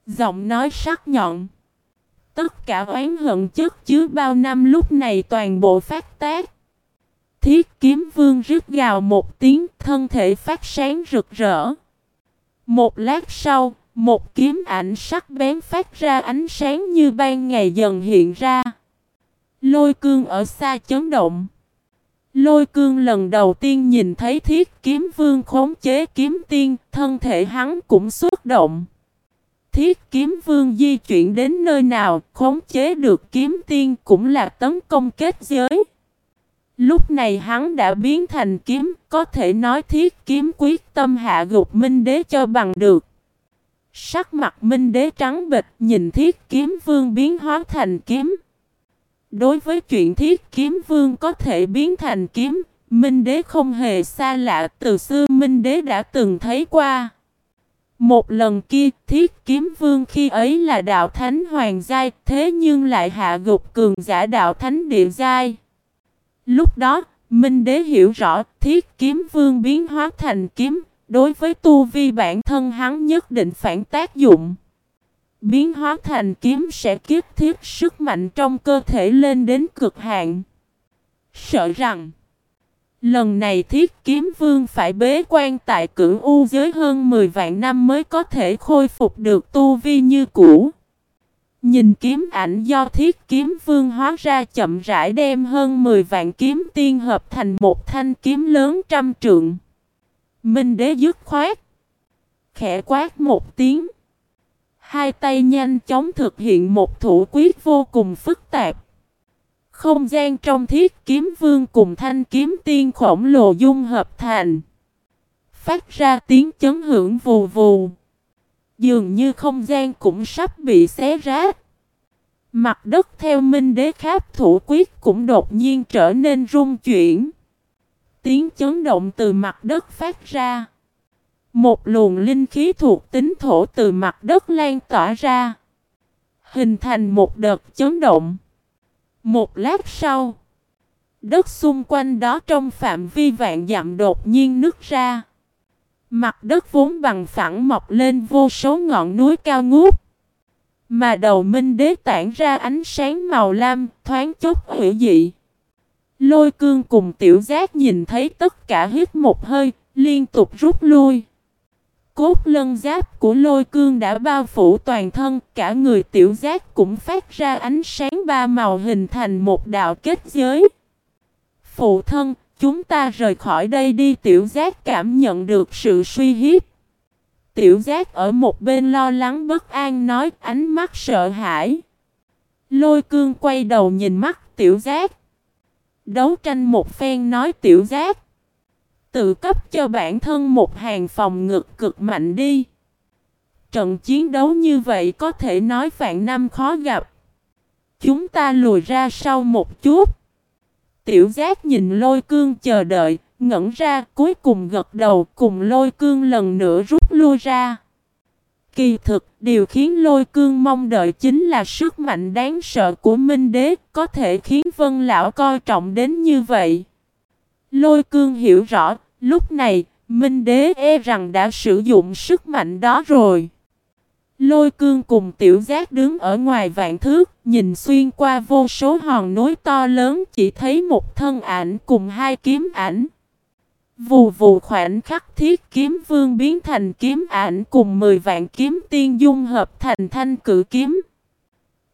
Giọng nói sắc nhọn. Tất cả oán hận chất chứa bao năm lúc này toàn bộ phát tác. Thiết kiếm vương rít gào một tiếng thân thể phát sáng rực rỡ. Một lát sau, một kiếm ảnh sắc bén phát ra ánh sáng như ban ngày dần hiện ra. Lôi cương ở xa chấn động. Lôi cương lần đầu tiên nhìn thấy thiết kiếm vương khống chế kiếm tiên, thân thể hắn cũng xuất động. Thiết kiếm vương di chuyển đến nơi nào, khống chế được kiếm tiên cũng là tấn công kết giới. Lúc này hắn đã biến thành kiếm, có thể nói thiết kiếm quyết tâm hạ gục minh đế cho bằng được. Sắc mặt minh đế trắng bịch nhìn thiết kiếm vương biến hóa thành kiếm. Đối với chuyện thiết kiếm vương có thể biến thành kiếm, Minh đế không hề xa lạ, từ xưa Minh đế đã từng thấy qua. Một lần kia, thiết kiếm vương khi ấy là đạo thánh hoàng giai, thế nhưng lại hạ gục cường giả đạo thánh địa giai. Lúc đó, Minh đế hiểu rõ, thiết kiếm vương biến hóa thành kiếm, đối với tu vi bản thân, hắn nhất định phản tác dụng. Biến hóa thành kiếm sẽ kiếp thiết sức mạnh trong cơ thể lên đến cực hạn. Sợ rằng, Lần này thiết kiếm vương phải bế quan tại cửu u giới hơn 10 vạn năm mới có thể khôi phục được tu vi như cũ. Nhìn kiếm ảnh do thiết kiếm vương hóa ra chậm rãi đem hơn 10 vạn kiếm tiên hợp thành một thanh kiếm lớn trăm trượng. Minh đế dứt khoát. Khẽ quát một tiếng. Hai tay nhanh chóng thực hiện một thủ quyết vô cùng phức tạp. Không gian trong thiết kiếm vương cùng thanh kiếm tiên khổng lồ dung hợp thành. Phát ra tiếng chấn hưởng vù vù. Dường như không gian cũng sắp bị xé rách. Mặt đất theo minh đế kháp thủ quyết cũng đột nhiên trở nên rung chuyển. Tiếng chấn động từ mặt đất phát ra. Một luồng linh khí thuộc tính thổ từ mặt đất lan tỏa ra. Hình thành một đợt chấn động. Một lát sau, đất xung quanh đó trong phạm vi vạn dặm đột nhiên nứt ra. Mặt đất vốn bằng phẳng mọc lên vô số ngọn núi cao ngút. Mà đầu minh đế tản ra ánh sáng màu lam, thoáng chốc hữu dị. Lôi cương cùng tiểu giác nhìn thấy tất cả hít một hơi, liên tục rút lui. Cốt lân giáp của lôi cương đã bao phủ toàn thân, cả người tiểu giác cũng phát ra ánh sáng ba màu hình thành một đạo kết giới. Phụ thân, chúng ta rời khỏi đây đi tiểu giác cảm nhận được sự suy hiếp. Tiểu giác ở một bên lo lắng bất an nói ánh mắt sợ hãi. Lôi cương quay đầu nhìn mắt tiểu giác. Đấu tranh một phen nói tiểu giác. Tự cấp cho bản thân một hàng phòng ngực cực mạnh đi. Trận chiến đấu như vậy có thể nói vạn năm khó gặp. Chúng ta lùi ra sau một chút. Tiểu giác nhìn lôi cương chờ đợi, ngẩn ra cuối cùng gật đầu cùng lôi cương lần nữa rút lui ra. Kỳ thực, điều khiến lôi cương mong đợi chính là sức mạnh đáng sợ của Minh Đế có thể khiến Vân Lão coi trọng đến như vậy. Lôi cương hiểu rõ, lúc này, Minh Đế e rằng đã sử dụng sức mạnh đó rồi. Lôi cương cùng tiểu giác đứng ở ngoài vạn thước, nhìn xuyên qua vô số hòn núi to lớn chỉ thấy một thân ảnh cùng hai kiếm ảnh. Vù vù khoảnh khắc thiết kiếm vương biến thành kiếm ảnh cùng 10 vạn kiếm tiên dung hợp thành thanh cử kiếm.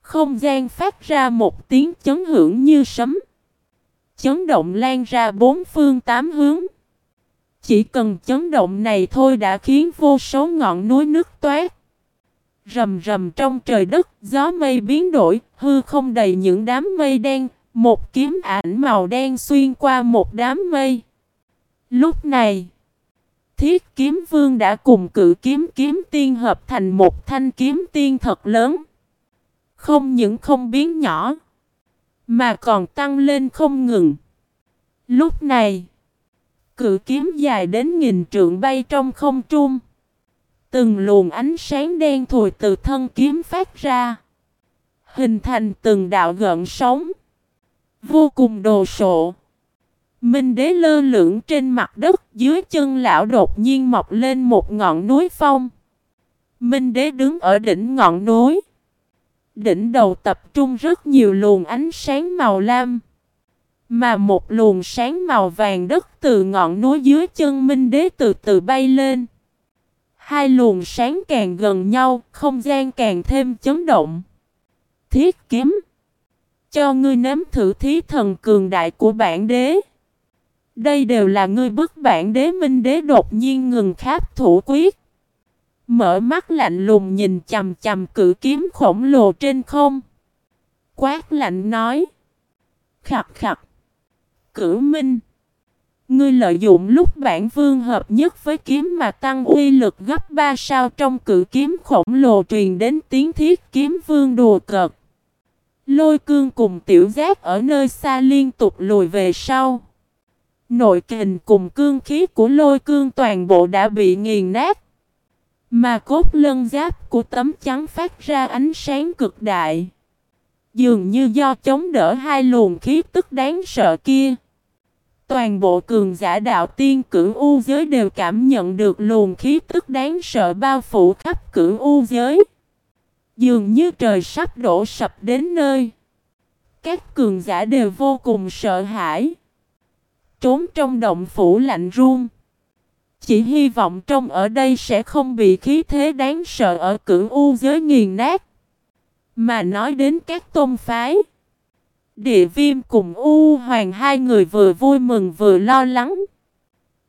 Không gian phát ra một tiếng chấn hưởng như sấm. Chấn động lan ra bốn phương tám hướng. Chỉ cần chấn động này thôi đã khiến vô số ngọn núi nước toát. Rầm rầm trong trời đất, gió mây biến đổi, hư không đầy những đám mây đen, một kiếm ảnh màu đen xuyên qua một đám mây. Lúc này, thiết kiếm vương đã cùng cự kiếm kiếm tiên hợp thành một thanh kiếm tiên thật lớn. Không những không biến nhỏ, mà còn tăng lên không ngừng. Lúc này, cự kiếm dài đến nghìn trượng bay trong không trung. Từng luồng ánh sáng đen thùi từ thân kiếm phát ra. Hình thành từng đạo gợn sóng. Vô cùng đồ sộ. Minh đế lơ lửng trên mặt đất dưới chân lão đột nhiên mọc lên một ngọn núi phong. Minh đế đứng ở đỉnh ngọn núi. Đỉnh đầu tập trung rất nhiều luồng ánh sáng màu lam. Mà một luồng sáng màu vàng đất từ ngọn núi dưới chân Minh đế từ từ bay lên. Hai luồng sáng càng gần nhau, không gian càng thêm chấn động. Thiết kiếm. Cho ngươi nếm thử thí thần cường đại của bản đế. Đây đều là ngươi bức bản đế minh đế đột nhiên ngừng kháp thủ quyết. Mở mắt lạnh lùng nhìn chầm chầm cự kiếm khổng lồ trên không. Quát lạnh nói. Khập khập. Cử minh. Ngươi lợi dụng lúc bản vương hợp nhất với kiếm mà tăng uy lực gấp ba sao trong cự kiếm khổng lồ truyền đến tiếng thiết kiếm vương đùa cợt. Lôi cương cùng tiểu giác ở nơi xa liên tục lùi về sau. Nội kình cùng cương khí của lôi cương toàn bộ đã bị nghiền nát. Mà cốt lân giáp của tấm chắn phát ra ánh sáng cực đại. Dường như do chống đỡ hai luồng khí tức đáng sợ kia. Toàn bộ cường giả đạo tiên cửu u giới đều cảm nhận được luồng khí tức đáng sợ bao phủ khắp cửu u giới. Dường như trời sắp đổ sập đến nơi. Các cường giả đều vô cùng sợ hãi. Trốn trong động phủ lạnh run. Chỉ hy vọng trong ở đây sẽ không bị khí thế đáng sợ ở cửu u giới nghiền nát. Mà nói đến các tôn phái. Địa viêm cùng U Hoàng hai người vừa vui mừng vừa lo lắng.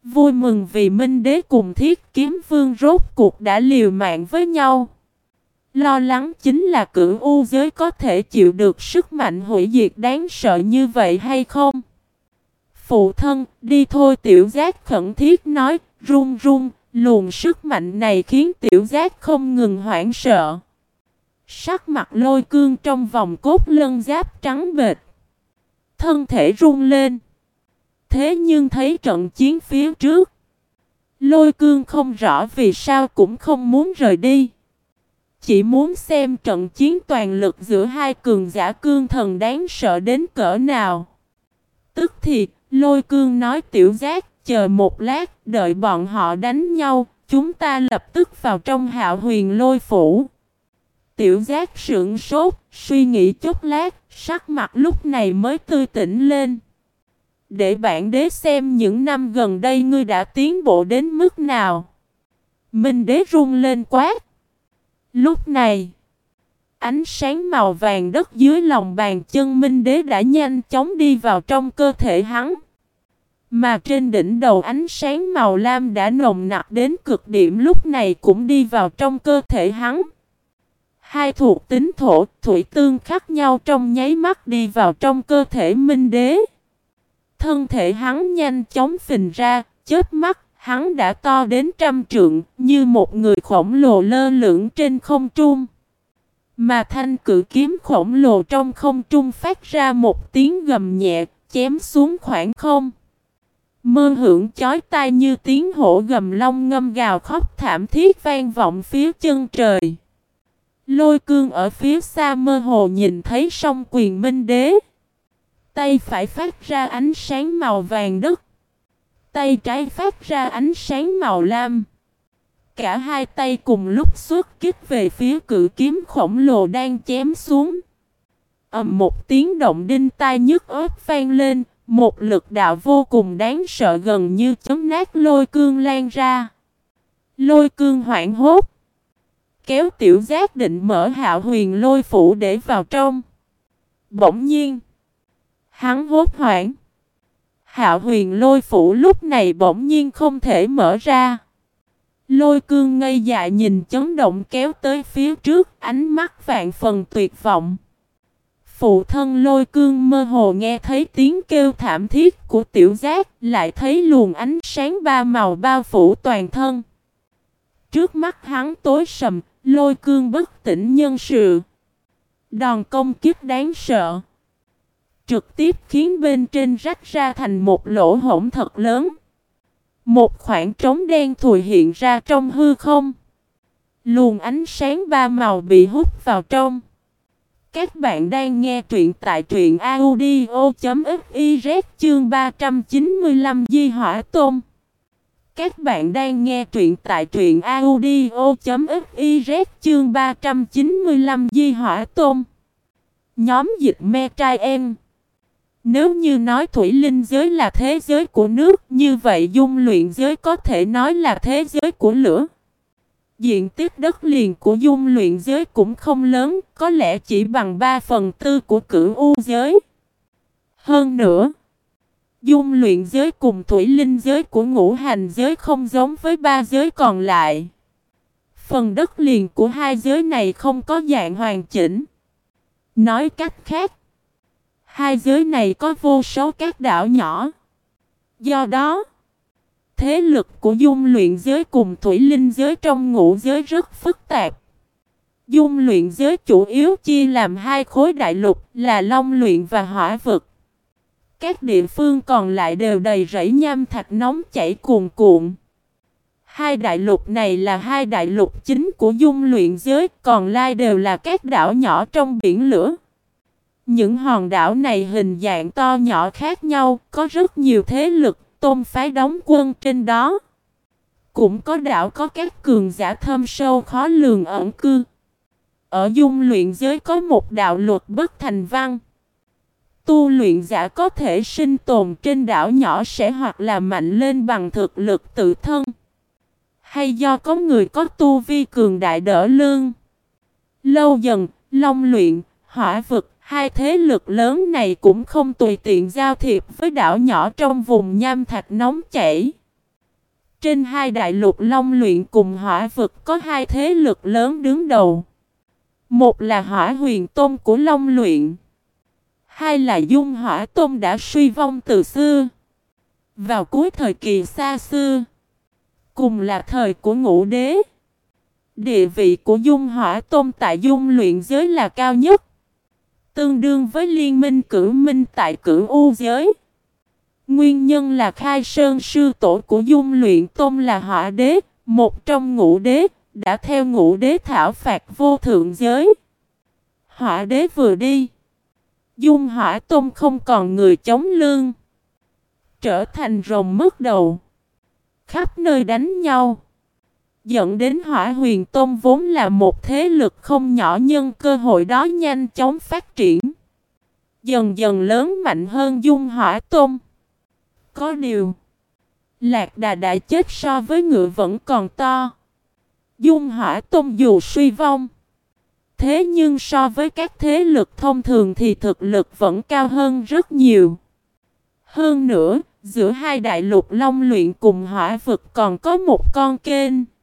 Vui mừng vì Minh Đế cùng Thiết Kiếm Vương rốt cuộc đã liều mạng với nhau. Lo lắng chính là cửu U giới có thể chịu được sức mạnh hủy diệt đáng sợ như vậy hay không? Phụ thân, đi thôi tiểu giác khẩn thiết nói, run run, luồng sức mạnh này khiến tiểu giác không ngừng hoảng sợ. Sắc mặt lôi cương trong vòng cốt lân giáp trắng bệt. Thân thể run lên. Thế nhưng thấy trận chiến phía trước. Lôi cương không rõ vì sao cũng không muốn rời đi. Chỉ muốn xem trận chiến toàn lực giữa hai cường giả cương thần đáng sợ đến cỡ nào. Tức thì, lôi cương nói tiểu giác, chờ một lát, đợi bọn họ đánh nhau, chúng ta lập tức vào trong hạo huyền lôi phủ. Tiểu giác sững sốt, suy nghĩ chút lát, sắc mặt lúc này mới tươi tỉnh lên. Để bản đế xem những năm gần đây ngươi đã tiến bộ đến mức nào. Minh đế run lên quát. Lúc này, ánh sáng màu vàng đất dưới lòng bàn chân Minh đế đã nhanh chóng đi vào trong cơ thể hắn. Mà trên đỉnh đầu ánh sáng màu lam đã nồng nặc đến cực điểm lúc này cũng đi vào trong cơ thể hắn. Hai thuộc tính thổ, thủy tương khắc nhau trong nháy mắt đi vào trong cơ thể minh đế. Thân thể hắn nhanh chóng phình ra, chết mắt, hắn đã to đến trăm trượng, như một người khổng lồ lơ lửng trên không trung. Mà thanh cử kiếm khổng lồ trong không trung phát ra một tiếng gầm nhẹ, chém xuống khoảng không. Mơ hưởng chói tai như tiếng hổ gầm long ngâm gào khóc thảm thiết vang vọng phía chân trời. Lôi cương ở phía xa mơ hồ nhìn thấy song quyền minh đế. Tay phải phát ra ánh sáng màu vàng đất. Tay trái phát ra ánh sáng màu lam. Cả hai tay cùng lúc xuất kích về phía cự kiếm khổng lồ đang chém xuống. ầm một tiếng động đinh tai nhức ớt vang lên, một lực đạo vô cùng đáng sợ gần như chấm nát lôi cương lan ra. Lôi cương hoảng hốt. Kéo tiểu giác định mở hạo huyền lôi phủ để vào trong. Bỗng nhiên. Hắn hốt hoảng. Hạo huyền lôi phủ lúc này bỗng nhiên không thể mở ra. Lôi cương ngây dại nhìn chấn động kéo tới phía trước, ánh mắt vạn phần tuyệt vọng. Phụ thân lôi cương mơ hồ nghe thấy tiếng kêu thảm thiết của tiểu giác lại thấy luồng ánh sáng ba màu bao phủ toàn thân. Trước mắt hắn tối sầm, Lôi cương bất tỉnh nhân sự. Đòn công kiếp đáng sợ. Trực tiếp khiến bên trên rách ra thành một lỗ hổng thật lớn. Một khoảng trống đen thùi hiện ra trong hư không. Luồng ánh sáng ba màu bị hút vào trong. Các bạn đang nghe truyện tại truyện audio.fiz chương 395 Di Hỏa Tôn. Các bạn đang nghe truyện tại truyện audio.fiz chương 395 Di Hỏa Tôn. Nhóm dịch me trai em. Nếu như nói thủy linh giới là thế giới của nước, như vậy dung luyện giới có thể nói là thế giới của lửa. Diện tích đất liền của dung luyện giới cũng không lớn, có lẽ chỉ bằng 3 phần tư của cửu u giới. Hơn nữa, Dung luyện giới cùng thủy linh giới của ngũ hành giới không giống với ba giới còn lại. Phần đất liền của hai giới này không có dạng hoàn chỉnh. Nói cách khác, hai giới này có vô số các đảo nhỏ. Do đó, thế lực của dung luyện giới cùng thủy linh giới trong ngũ giới rất phức tạp. Dung luyện giới chủ yếu chia làm hai khối đại lục là long luyện và hỏa vực. Các địa phương còn lại đều đầy rẫy nham thạch nóng chảy cuồn cuộn. Hai đại lục này là hai đại lục chính của dung luyện giới, còn lai đều là các đảo nhỏ trong biển lửa. Những hòn đảo này hình dạng to nhỏ khác nhau, có rất nhiều thế lực, tôn phái đóng quân trên đó. Cũng có đảo có các cường giả thâm sâu khó lường ẩn cư. Ở dung luyện giới có một đạo luật bất thành văn. Tu luyện giả có thể sinh tồn trên đảo nhỏ sẽ hoặc là mạnh lên bằng thực lực tự thân. Hay do có người có tu vi cường đại đỡ lương. Lâu dần, long luyện, hỏa vực, hai thế lực lớn này cũng không tùy tiện giao thiệp với đảo nhỏ trong vùng nham thạch nóng chảy. Trên hai đại lục long luyện cùng hỏa vực có hai thế lực lớn đứng đầu. Một là hỏa huyền tôn của long luyện. Hai là dung hỏa tôn đã suy vong từ xưa. Vào cuối thời kỳ xa xưa. Cùng là thời của ngũ đế. Địa vị của dung hỏa tôn tại dung luyện giới là cao nhất. Tương đương với liên minh cử minh tại cử u giới. Nguyên nhân là khai sơn sư tổ của dung luyện tôn là họa đế, một trong ngũ đế, đã theo ngũ đế thảo phạt vô thượng giới. Họa đế vừa đi. Dung hỏa tôn không còn người chống lương. Trở thành rồng mất đầu. Khắp nơi đánh nhau. Dẫn đến hỏa huyền tôn vốn là một thế lực không nhỏ nhưng cơ hội đó nhanh chóng phát triển. Dần dần lớn mạnh hơn dung hỏa tôn. Có điều. Lạc đà đã chết so với ngựa vẫn còn to. Dung hỏa tôn dù suy vong. Thế nhưng so với các thế lực thông thường thì thực lực vẫn cao hơn rất nhiều. Hơn nữa, giữa hai đại lục long luyện cùng hỏa vực còn có một con kênh.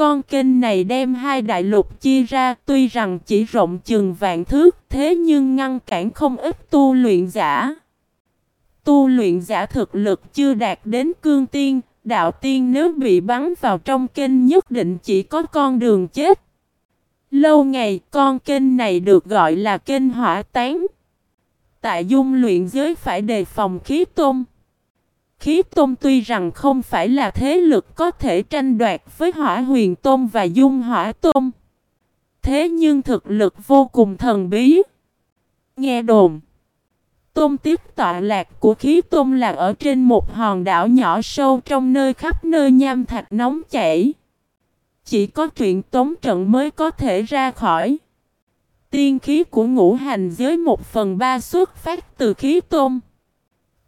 Con kênh này đem hai đại lục chia ra tuy rằng chỉ rộng chừng vạn thước thế nhưng ngăn cản không ít tu luyện giả. Tu luyện giả thực lực chưa đạt đến cương tiên, đạo tiên nếu bị bắn vào trong kênh nhất định chỉ có con đường chết. Lâu ngày con kênh này được gọi là kênh hỏa tán. Tại dung luyện giới phải đề phòng khí tôm. Khí tôm tuy rằng không phải là thế lực có thể tranh đoạt với hỏa huyền tôm và dung hỏa tôm. Thế nhưng thực lực vô cùng thần bí. Nghe đồn. Tôm tiếp tọa lạc của khí tôm là ở trên một hòn đảo nhỏ sâu trong nơi khắp nơi nham thạch nóng chảy. Chỉ có chuyện tống trận mới có thể ra khỏi. Tiên khí của ngũ hành giới một phần ba xuất phát từ khí tôm.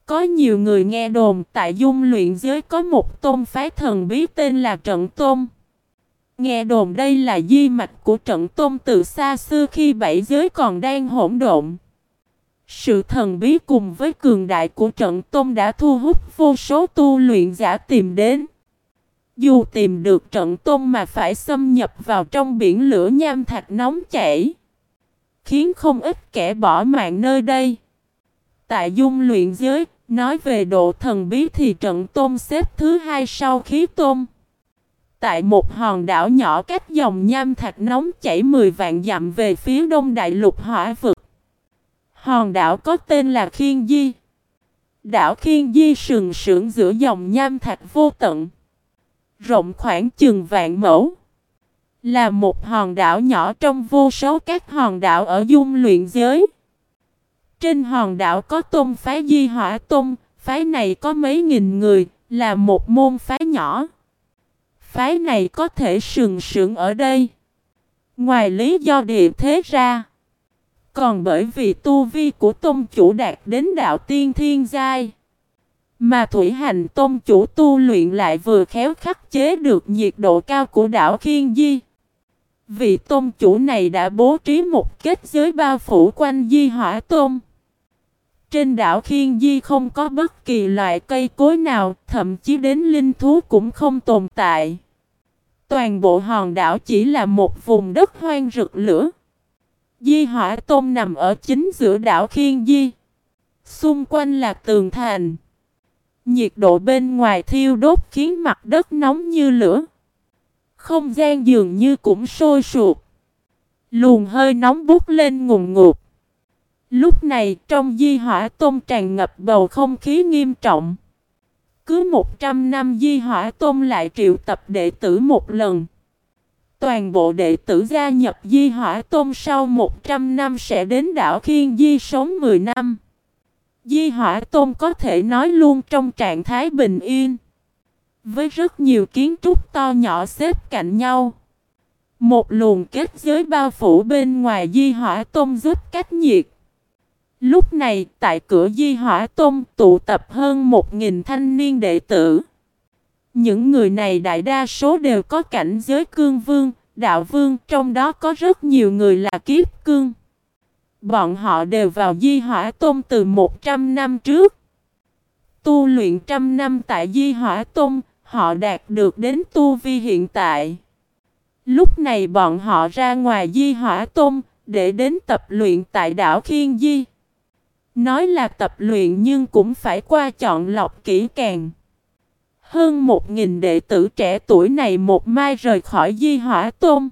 Có nhiều người nghe đồn tại dung luyện giới có một tôn phái thần bí tên là Trận Tôn. Nghe đồn đây là di mạch của Trận Tôn từ xa xưa khi bảy giới còn đang hỗn độn. Sự thần bí cùng với cường đại của Trận Tôn đã thu hút vô số tu luyện giả tìm đến. Dù tìm được trận tôn mà phải xâm nhập vào trong biển lửa nham thạch nóng chảy. Khiến không ít kẻ bỏ mạng nơi đây. Tại dung luyện giới, nói về độ thần bí thì trận tôm xếp thứ hai sau khí tôm. Tại một hòn đảo nhỏ cách dòng nham thạch nóng chảy 10 vạn dặm về phía đông đại lục hỏa vực. Hòn đảo có tên là Khiên Di. Đảo Khiên Di sừng sững giữa dòng nham thạch vô tận rộng khoảng chừng vạn mẫu. Là một hòn đảo nhỏ trong vô số các hòn đảo ở dung luyện giới. Trên hòn đảo có tôn phái di hỏa tôn, phái này có mấy nghìn người, là một môn phái nhỏ. Phái này có thể sừng sững ở đây. Ngoài lý do địa thế ra, còn bởi vì tu vi của tôn chủ đạt đến đạo tiên thiên giai. Mà Thủy Hành Tôn chủ tu luyện lại vừa khéo khắc chế được nhiệt độ cao của đảo Khiên Di. Vị tôn chủ này đã bố trí một kết giới bao phủ quanh Di Hỏa Tôn. Trên đảo Khiên Di không có bất kỳ loại cây cối nào, thậm chí đến linh thú cũng không tồn tại. Toàn bộ hòn đảo chỉ là một vùng đất hoang rực lửa. Di Hỏa tôm nằm ở chính giữa đảo Khiên Di. Xung quanh là tường thành. Nhiệt độ bên ngoài thiêu đốt khiến mặt đất nóng như lửa. Không gian dường như cũng sôi sụp. Luồng hơi nóng bút lên ngùng ngụt. Lúc này trong di hỏa tôm tràn ngập bầu không khí nghiêm trọng. Cứ 100 năm di hỏa tôm lại triệu tập đệ tử một lần. Toàn bộ đệ tử gia nhập di hỏa tôm sau 100 năm sẽ đến đảo Khiên Di sống 10 năm. Di hỏa tôm có thể nói luôn trong trạng thái bình yên. Với rất nhiều kiến trúc to nhỏ xếp cạnh nhau. Một luồng kết giới bao phủ bên ngoài di hỏa tôm giúp cách nhiệt. Lúc này, tại cửa Di Hỏa Tôn tụ tập hơn một nghìn thanh niên đệ tử. Những người này đại đa số đều có cảnh giới cương vương, đạo vương, trong đó có rất nhiều người là kiếp cương. Bọn họ đều vào Di Hỏa Tôn từ 100 năm trước. Tu luyện trăm năm tại Di Hỏa Tôn, họ đạt được đến tu vi hiện tại. Lúc này bọn họ ra ngoài Di Hỏa Tôn, để đến tập luyện tại đảo Khiên Di. Nói là tập luyện nhưng cũng phải qua chọn lọc kỹ càng. Hơn một nghìn đệ tử trẻ tuổi này một mai rời khỏi di hỏa tôn.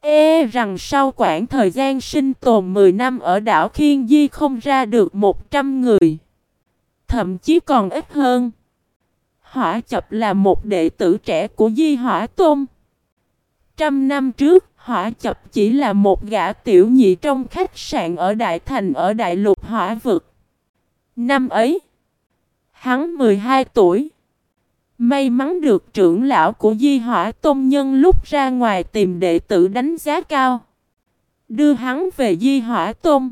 Ê rằng sau khoảng thời gian sinh tồn 10 năm ở đảo Khiên Di không ra được 100 người. Thậm chí còn ít hơn. Hỏa chập là một đệ tử trẻ của Di Hỏa Tôn. Trăm năm trước, Hỏa chập chỉ là một gã tiểu nhị trong khách sạn ở Đại Thành ở Đại Lục Hỏa Vực. Năm ấy, hắn 12 tuổi. May mắn được trưởng lão của Di Hỏa Tôn Nhân lúc ra ngoài tìm đệ tử đánh giá cao. Đưa hắn về Di Hỏa Tôn.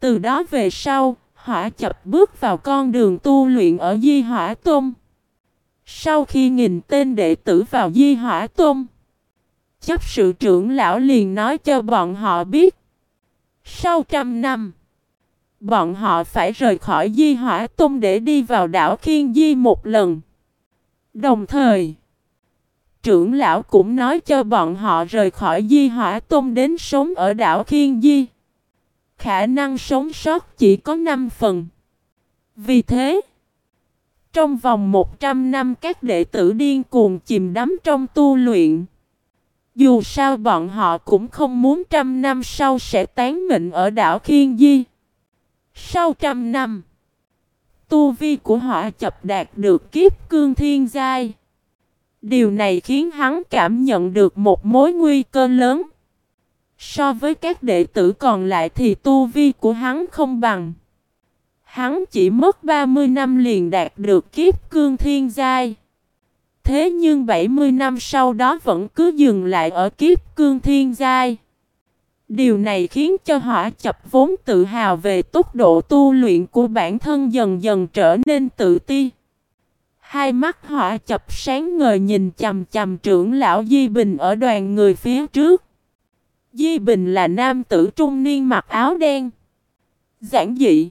Từ đó về sau, Hỏa chập bước vào con đường tu luyện ở Di Hỏa Tôn. Sau khi nghìn tên đệ tử vào Di Hỏa Tôn, chấp sự trưởng lão liền nói cho bọn họ biết. Sau trăm năm, bọn họ phải rời khỏi Di Hỏa tông để đi vào đảo Khiên Di một lần. Đồng thời, trưởng lão cũng nói cho bọn họ rời khỏi Di Hỏa tông đến sống ở đảo Khiên Di. Khả năng sống sót chỉ có 5 phần. Vì thế, trong vòng 100 năm các đệ tử điên cuồng chìm đắm trong tu luyện. Dù sao bọn họ cũng không muốn trăm năm sau sẽ tán mệnh ở đảo Khiên Di. Sau trăm năm, tu vi của họ chập đạt được kiếp cương thiên giai. Điều này khiến hắn cảm nhận được một mối nguy cơ lớn. So với các đệ tử còn lại thì tu vi của hắn không bằng. Hắn chỉ mất 30 năm liền đạt được kiếp cương thiên giai. Thế nhưng 70 năm sau đó vẫn cứ dừng lại ở kiếp cương thiên giai. Điều này khiến cho hỏa chập vốn tự hào về tốc độ tu luyện của bản thân dần dần trở nên tự ti. Hai mắt hỏa chập sáng ngời nhìn chầm chầm trưởng lão Di Bình ở đoàn người phía trước. Di Bình là nam tử trung niên mặc áo đen. Giản dị.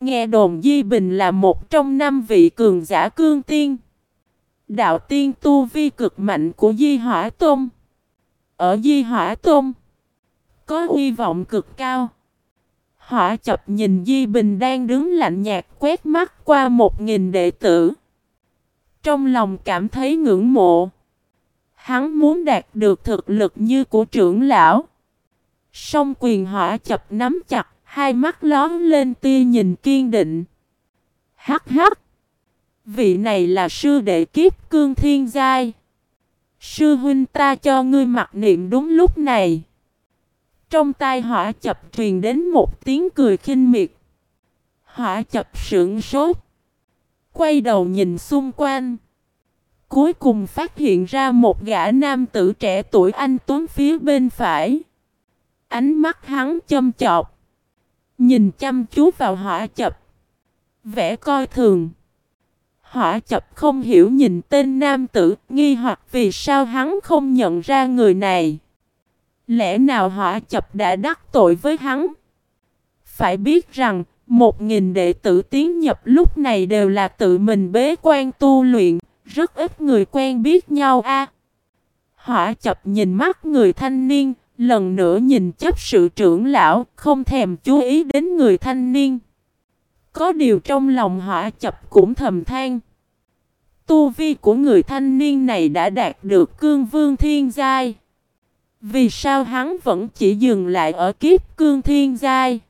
Nghe đồn Di Bình là một trong năm vị cường giả cương tiên. Đạo tiên tu vi cực mạnh của Di Hỏa Tôn. Ở Di Hỏa Tôn, có uy vọng cực cao. Hỏa chập nhìn Di Bình đang đứng lạnh nhạt quét mắt qua một nghìn đệ tử. Trong lòng cảm thấy ngưỡng mộ. Hắn muốn đạt được thực lực như của trưởng lão. Song quyền hỏa chập nắm chặt, hai mắt lón lên tia nhìn kiên định. Hắc hắc. Vị này là sư đệ kiếp cương thiên giai. Sư huynh ta cho ngươi mặc niệm đúng lúc này. Trong tai hỏa chập truyền đến một tiếng cười khinh miệt. Hỏa chập sững sốt. Quay đầu nhìn xung quanh. Cuối cùng phát hiện ra một gã nam tử trẻ tuổi anh tuấn phía bên phải. Ánh mắt hắn châm chọc. Nhìn chăm chú vào hỏa chập. Vẽ coi thường. Hỏa chập không hiểu nhìn tên nam tử, nghi hoặc vì sao hắn không nhận ra người này. Lẽ nào hỏa chập đã đắc tội với hắn? Phải biết rằng, một nghìn đệ tử tiến nhập lúc này đều là tự mình bế quan tu luyện, rất ít người quen biết nhau a. hỏa chập nhìn mắt người thanh niên, lần nữa nhìn chấp sự trưởng lão, không thèm chú ý đến người thanh niên. Có điều trong lòng hỏa chập cũng thầm than. Tu vi của người thanh niên này đã đạt được cương vương thiên giai. Vì sao hắn vẫn chỉ dừng lại ở kiếp cương thiên giai?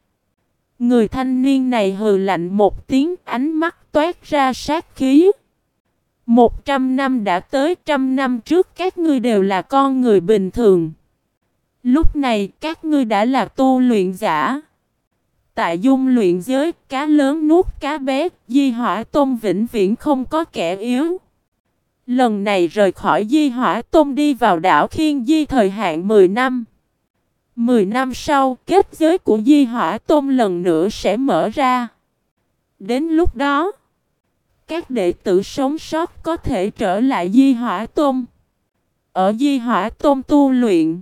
Người thanh niên này hừ lạnh một tiếng, ánh mắt toát ra sát khí. Một trăm năm đã tới, trăm năm trước các ngươi đều là con người bình thường. Lúc này các ngươi đã là tu luyện giả. Tại dung luyện giới, cá lớn nuốt cá bé, di hỏa tôm vĩnh viễn không có kẻ yếu. Lần này rời khỏi di hỏa tôm đi vào đảo Khiên Di thời hạn 10 năm. 10 năm sau, kết giới của di hỏa tôm lần nữa sẽ mở ra. Đến lúc đó, các đệ tử sống sót có thể trở lại di hỏa tôm Ở di hỏa tôm tu luyện,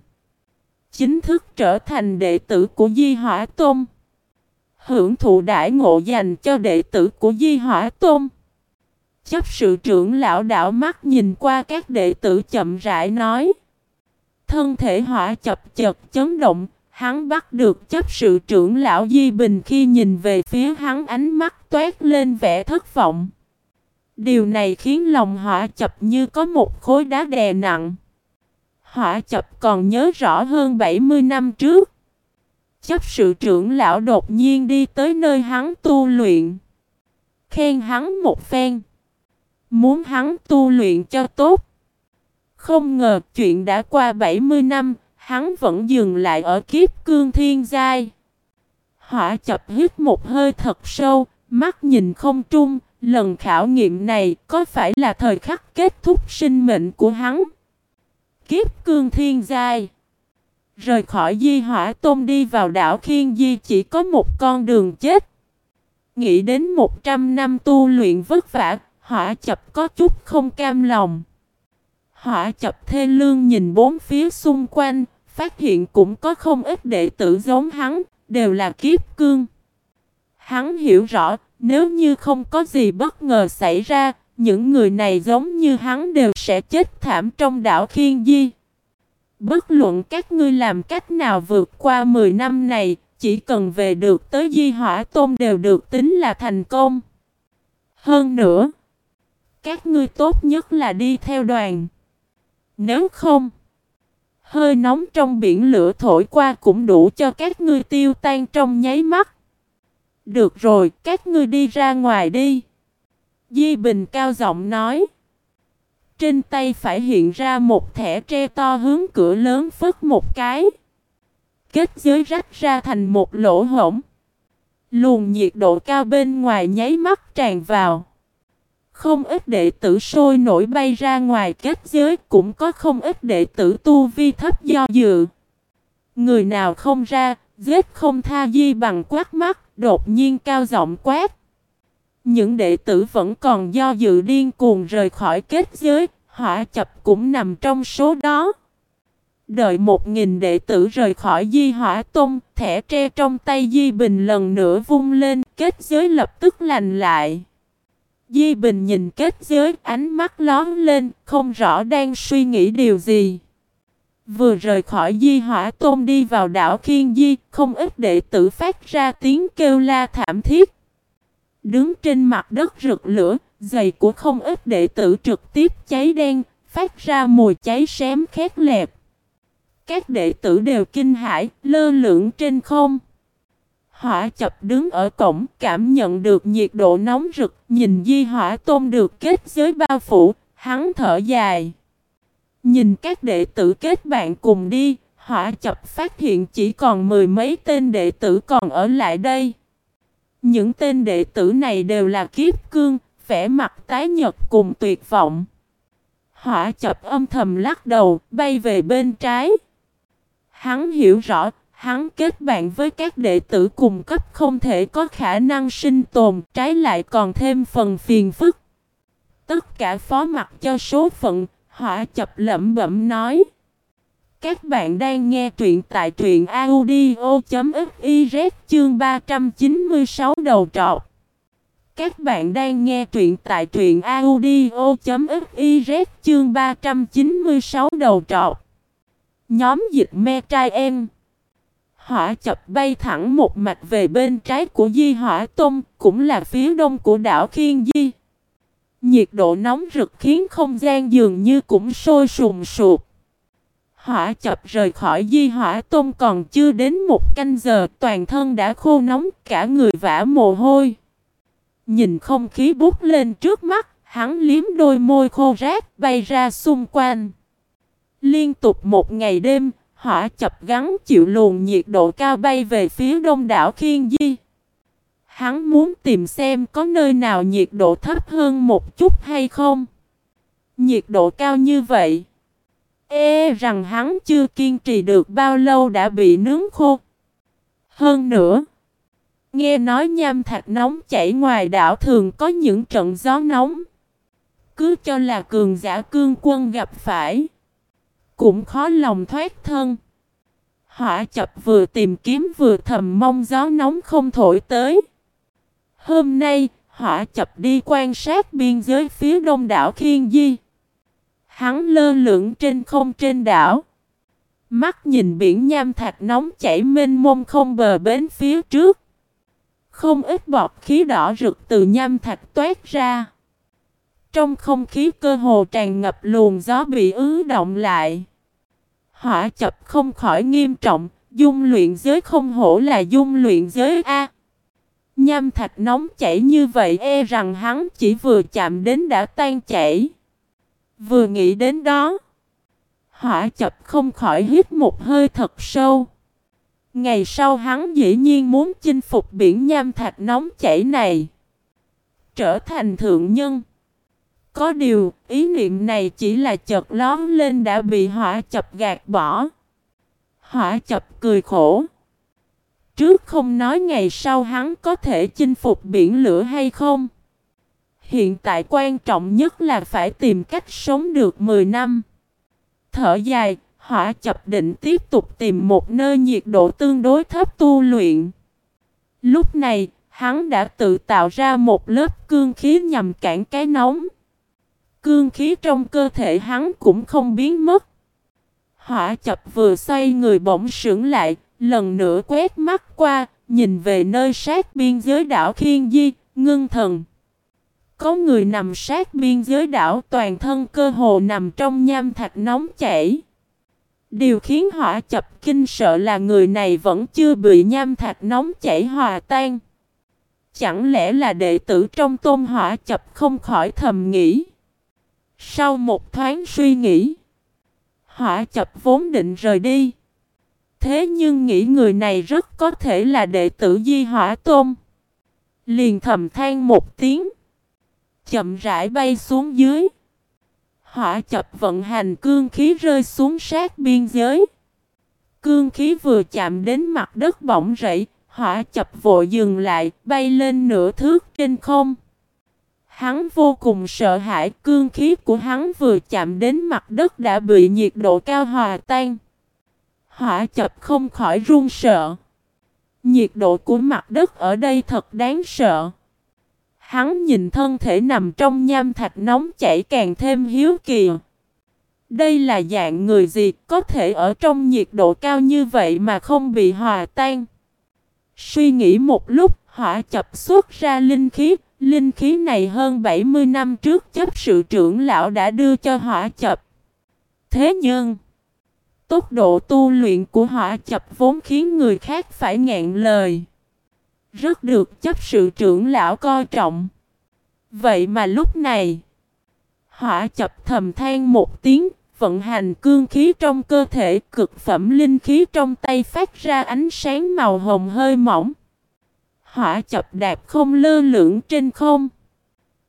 chính thức trở thành đệ tử của di hỏa tôm Hưởng thụ đại ngộ dành cho đệ tử của Di Hỏa Tôn. Chấp sự trưởng lão đảo mắt nhìn qua các đệ tử chậm rãi nói. Thân thể hỏa chập chật chấn động, hắn bắt được chấp sự trưởng lão Di Bình khi nhìn về phía hắn ánh mắt toát lên vẻ thất vọng. Điều này khiến lòng hỏa chập như có một khối đá đè nặng. Hỏa chập còn nhớ rõ hơn 70 năm trước. Chấp sự trưởng lão đột nhiên đi tới nơi hắn tu luyện. Khen hắn một phen. Muốn hắn tu luyện cho tốt. Không ngờ chuyện đã qua 70 năm, hắn vẫn dừng lại ở kiếp cương thiên giai. Hỏa chập hít một hơi thật sâu, mắt nhìn không trung, lần khảo nghiệm này có phải là thời khắc kết thúc sinh mệnh của hắn? Kiếp cương thiên giai Rời khỏi di hỏa tôm đi vào đảo Khiên Di chỉ có một con đường chết. Nghĩ đến 100 năm tu luyện vất vả, hỏa chập có chút không cam lòng. Hỏa chập thê lương nhìn bốn phía xung quanh, phát hiện cũng có không ít đệ tử giống hắn, đều là kiếp cương. Hắn hiểu rõ, nếu như không có gì bất ngờ xảy ra, những người này giống như hắn đều sẽ chết thảm trong đảo Khiên Di. Bất luận các ngươi làm cách nào vượt qua 10 năm này, chỉ cần về được tới di hỏa tôn đều được tính là thành công. Hơn nữa, các ngươi tốt nhất là đi theo đoàn. Nếu không, hơi nóng trong biển lửa thổi qua cũng đủ cho các ngươi tiêu tan trong nháy mắt. Được rồi, các ngươi đi ra ngoài đi. Di Bình cao giọng nói. Trên tay phải hiện ra một thẻ tre to hướng cửa lớn phất một cái. Kết giới rách ra thành một lỗ hổng. Luồng nhiệt độ cao bên ngoài nháy mắt tràn vào. Không ít đệ tử sôi nổi bay ra ngoài kết giới cũng có không ít đệ tử tu vi thấp do dự. Người nào không ra, giết không tha di bằng quát mắt, đột nhiên cao giọng quát. Những đệ tử vẫn còn do dự điên cuồng rời khỏi kết giới, hỏa chập cũng nằm trong số đó. Đợi một nghìn đệ tử rời khỏi di hỏa tung, thẻ tre trong tay Di Bình lần nữa vung lên, kết giới lập tức lành lại. Di Bình nhìn kết giới, ánh mắt lón lên, không rõ đang suy nghĩ điều gì. Vừa rời khỏi di hỏa tôn đi vào đảo Khiên Di, không ít đệ tử phát ra tiếng kêu la thảm thiết. Đứng trên mặt đất rực lửa, giày của không ít đệ tử trực tiếp cháy đen, phát ra mùi cháy xém khét lẹp Các đệ tử đều kinh hãi, lơ lửng trên không. Hỏa chập đứng ở cổng, cảm nhận được nhiệt độ nóng rực, nhìn di hỏa tôn được kết giới bao phủ, hắn thở dài. Nhìn các đệ tử kết bạn cùng đi, hỏa chập phát hiện chỉ còn mười mấy tên đệ tử còn ở lại đây. Những tên đệ tử này đều là kiếp cương, vẻ mặt tái nhật cùng tuyệt vọng. Hỏa chập âm thầm lắc đầu, bay về bên trái. Hắn hiểu rõ, hắn kết bạn với các đệ tử cùng cấp không thể có khả năng sinh tồn, trái lại còn thêm phần phiền phức. Tất cả phó mặt cho số phận, hỏa chập lẩm bẩm nói. Các bạn đang nghe truyện tại truyện audio.fiz chương 396 đầu trọc. Các bạn đang nghe truyện tại truyện audio.fiz chương 396 đầu trọc. Nhóm dịch me trai em. Hỏa chập bay thẳng một mạch về bên trái của Di Hỏa Tông, cũng là phía đông của đảo Khiên Di. Nhiệt độ nóng rực khiến không gian dường như cũng sôi sùng sụp. Hỏa chập rời khỏi di hỏa tôm còn chưa đến một canh giờ toàn thân đã khô nóng cả người vã mồ hôi. Nhìn không khí bút lên trước mắt, hắn liếm đôi môi khô rác bay ra xung quanh. Liên tục một ngày đêm, hỏa chập gắn chịu luồng nhiệt độ cao bay về phía đông đảo Khiên Di. Hắn muốn tìm xem có nơi nào nhiệt độ thấp hơn một chút hay không. Nhiệt độ cao như vậy. E rằng hắn chưa kiên trì được bao lâu đã bị nướng khô. Hơn nữa. Nghe nói nham thạch nóng chảy ngoài đảo thường có những trận gió nóng. Cứ cho là cường giả cương quân gặp phải. Cũng khó lòng thoát thân. Hỏa chập vừa tìm kiếm vừa thầm mong gió nóng không thổi tới. Hôm nay, hỏa chập đi quan sát biên giới phía đông đảo Khiên Di. Hắn lơ lửng trên không trên đảo. Mắt nhìn biển nham thạch nóng chảy mênh mông không bờ bến phía trước. Không ít bọt khí đỏ rực từ nham thạch toát ra. Trong không khí cơ hồ tràn ngập luồng gió bị ứ động lại. Hỏa chập không khỏi nghiêm trọng, dung luyện giới không hổ là dung luyện giới A. Nham thạch nóng chảy như vậy e rằng hắn chỉ vừa chạm đến đã tan chảy. Vừa nghĩ đến đó, hỏa chập không khỏi hít một hơi thật sâu. Ngày sau hắn dĩ nhiên muốn chinh phục biển nham thạch nóng chảy này. Trở thành thượng nhân. Có điều, ý niệm này chỉ là chợt lón lên đã bị hỏa chập gạt bỏ. Hỏa chập cười khổ. Trước không nói ngày sau hắn có thể chinh phục biển lửa hay không. Hiện tại quan trọng nhất là phải tìm cách sống được 10 năm. Thở dài, hỏa chập định tiếp tục tìm một nơi nhiệt độ tương đối thấp tu luyện. Lúc này, hắn đã tự tạo ra một lớp cương khí nhằm cản cái nóng. Cương khí trong cơ thể hắn cũng không biến mất. Hỏa chập vừa xoay người bỗng sững lại, lần nữa quét mắt qua, nhìn về nơi sát biên giới đảo Khiên Di, ngưng thần. Có người nằm sát biên giới đảo toàn thân cơ hồ nằm trong nham thạch nóng chảy. Điều khiến hỏa chập kinh sợ là người này vẫn chưa bị nham thạch nóng chảy hòa tan. Chẳng lẽ là đệ tử trong tôn hỏa chập không khỏi thầm nghĩ. Sau một thoáng suy nghĩ, hỏa chập vốn định rời đi. Thế nhưng nghĩ người này rất có thể là đệ tử Di Hỏa Tôn. Liền thầm than một tiếng. Chậm rãi bay xuống dưới. Hỏa chập vận hành cương khí rơi xuống sát biên giới. Cương khí vừa chạm đến mặt đất bỗng rẫy, hỏa chập vội dừng lại, bay lên nửa thước trên không. Hắn vô cùng sợ hãi, cương khí của hắn vừa chạm đến mặt đất đã bị nhiệt độ cao hòa tan. Hỏa chập không khỏi run sợ. Nhiệt độ của mặt đất ở đây thật đáng sợ. Hắn nhìn thân thể nằm trong nham thạch nóng chảy càng thêm hiếu kỳ. Đây là dạng người gì có thể ở trong nhiệt độ cao như vậy mà không bị hòa tan. Suy nghĩ một lúc, hỏa chập xuất ra linh khí. Linh khí này hơn 70 năm trước chấp sự trưởng lão đã đưa cho hỏa chập. Thế nhưng, tốc độ tu luyện của hỏa chập vốn khiến người khác phải ngẹn lời. Rất được chấp sự trưởng lão coi trọng. Vậy mà lúc này, hỏa chập thầm than một tiếng, vận hành cương khí trong cơ thể, cực phẩm linh khí trong tay phát ra ánh sáng màu hồng hơi mỏng. Hỏa chập đạp không lơ lửng trên không.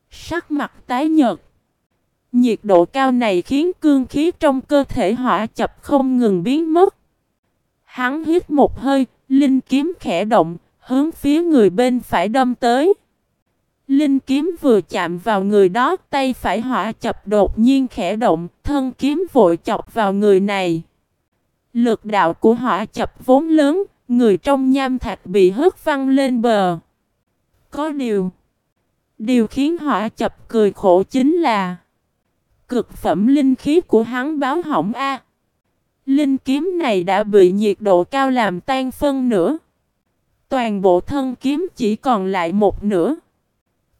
Sắc mặt tái nhợt. Nhiệt độ cao này khiến cương khí trong cơ thể hỏa chập không ngừng biến mất. Hắn hít một hơi, linh kiếm khẽ động, hướng phía người bên phải đâm tới. Linh kiếm vừa chạm vào người đó, tay phải hỏa chập đột nhiên khẽ động, thân kiếm vội chọc vào người này. Lực đạo của hỏa chập vốn lớn, người trong nham thạch bị hất văng lên bờ. Có điều, điều khiến hỏa chập cười khổ chính là cực phẩm linh khí của hắn báo hỏng A. Linh kiếm này đã bị nhiệt độ cao làm tan phân nữa Toàn bộ thân kiếm chỉ còn lại một nửa.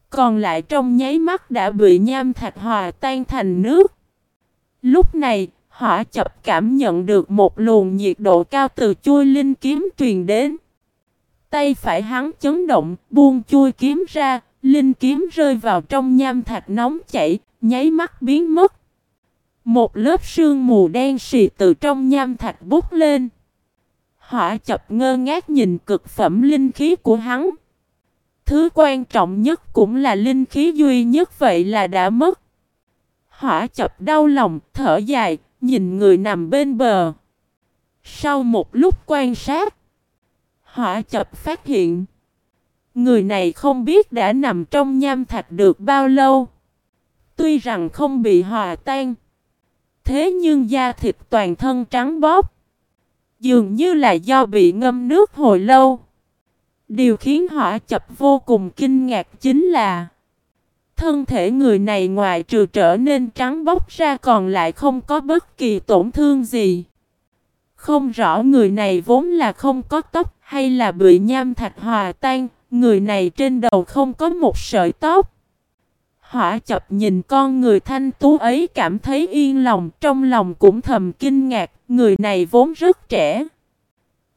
Còn lại trong nháy mắt đã bị nham thạch hòa tan thành nước. Lúc này, hỏa chập cảm nhận được một luồng nhiệt độ cao từ chui linh kiếm truyền đến. Tay phải hắn chấn động, buông chui kiếm ra, linh kiếm rơi vào trong nham thạch nóng chảy, nháy mắt biến mất. Một lớp sương mù đen xì từ trong nham thạch bút lên. Hỏa chập ngơ ngác nhìn cực phẩm linh khí của hắn. Thứ quan trọng nhất cũng là linh khí duy nhất vậy là đã mất. Hỏa chập đau lòng, thở dài, nhìn người nằm bên bờ. Sau một lúc quan sát, hỏa chập phát hiện. Người này không biết đã nằm trong nham thạch được bao lâu. Tuy rằng không bị hòa tan. Thế nhưng da thịt toàn thân trắng bóp. Dường như là do bị ngâm nước hồi lâu. Điều khiến họ chập vô cùng kinh ngạc chính là Thân thể người này ngoài trừ trở nên trắng bóc ra còn lại không có bất kỳ tổn thương gì. Không rõ người này vốn là không có tóc hay là bị nham thạch hòa tan, người này trên đầu không có một sợi tóc. Hỏa chập nhìn con người thanh tú ấy cảm thấy yên lòng, trong lòng cũng thầm kinh ngạc, người này vốn rất trẻ.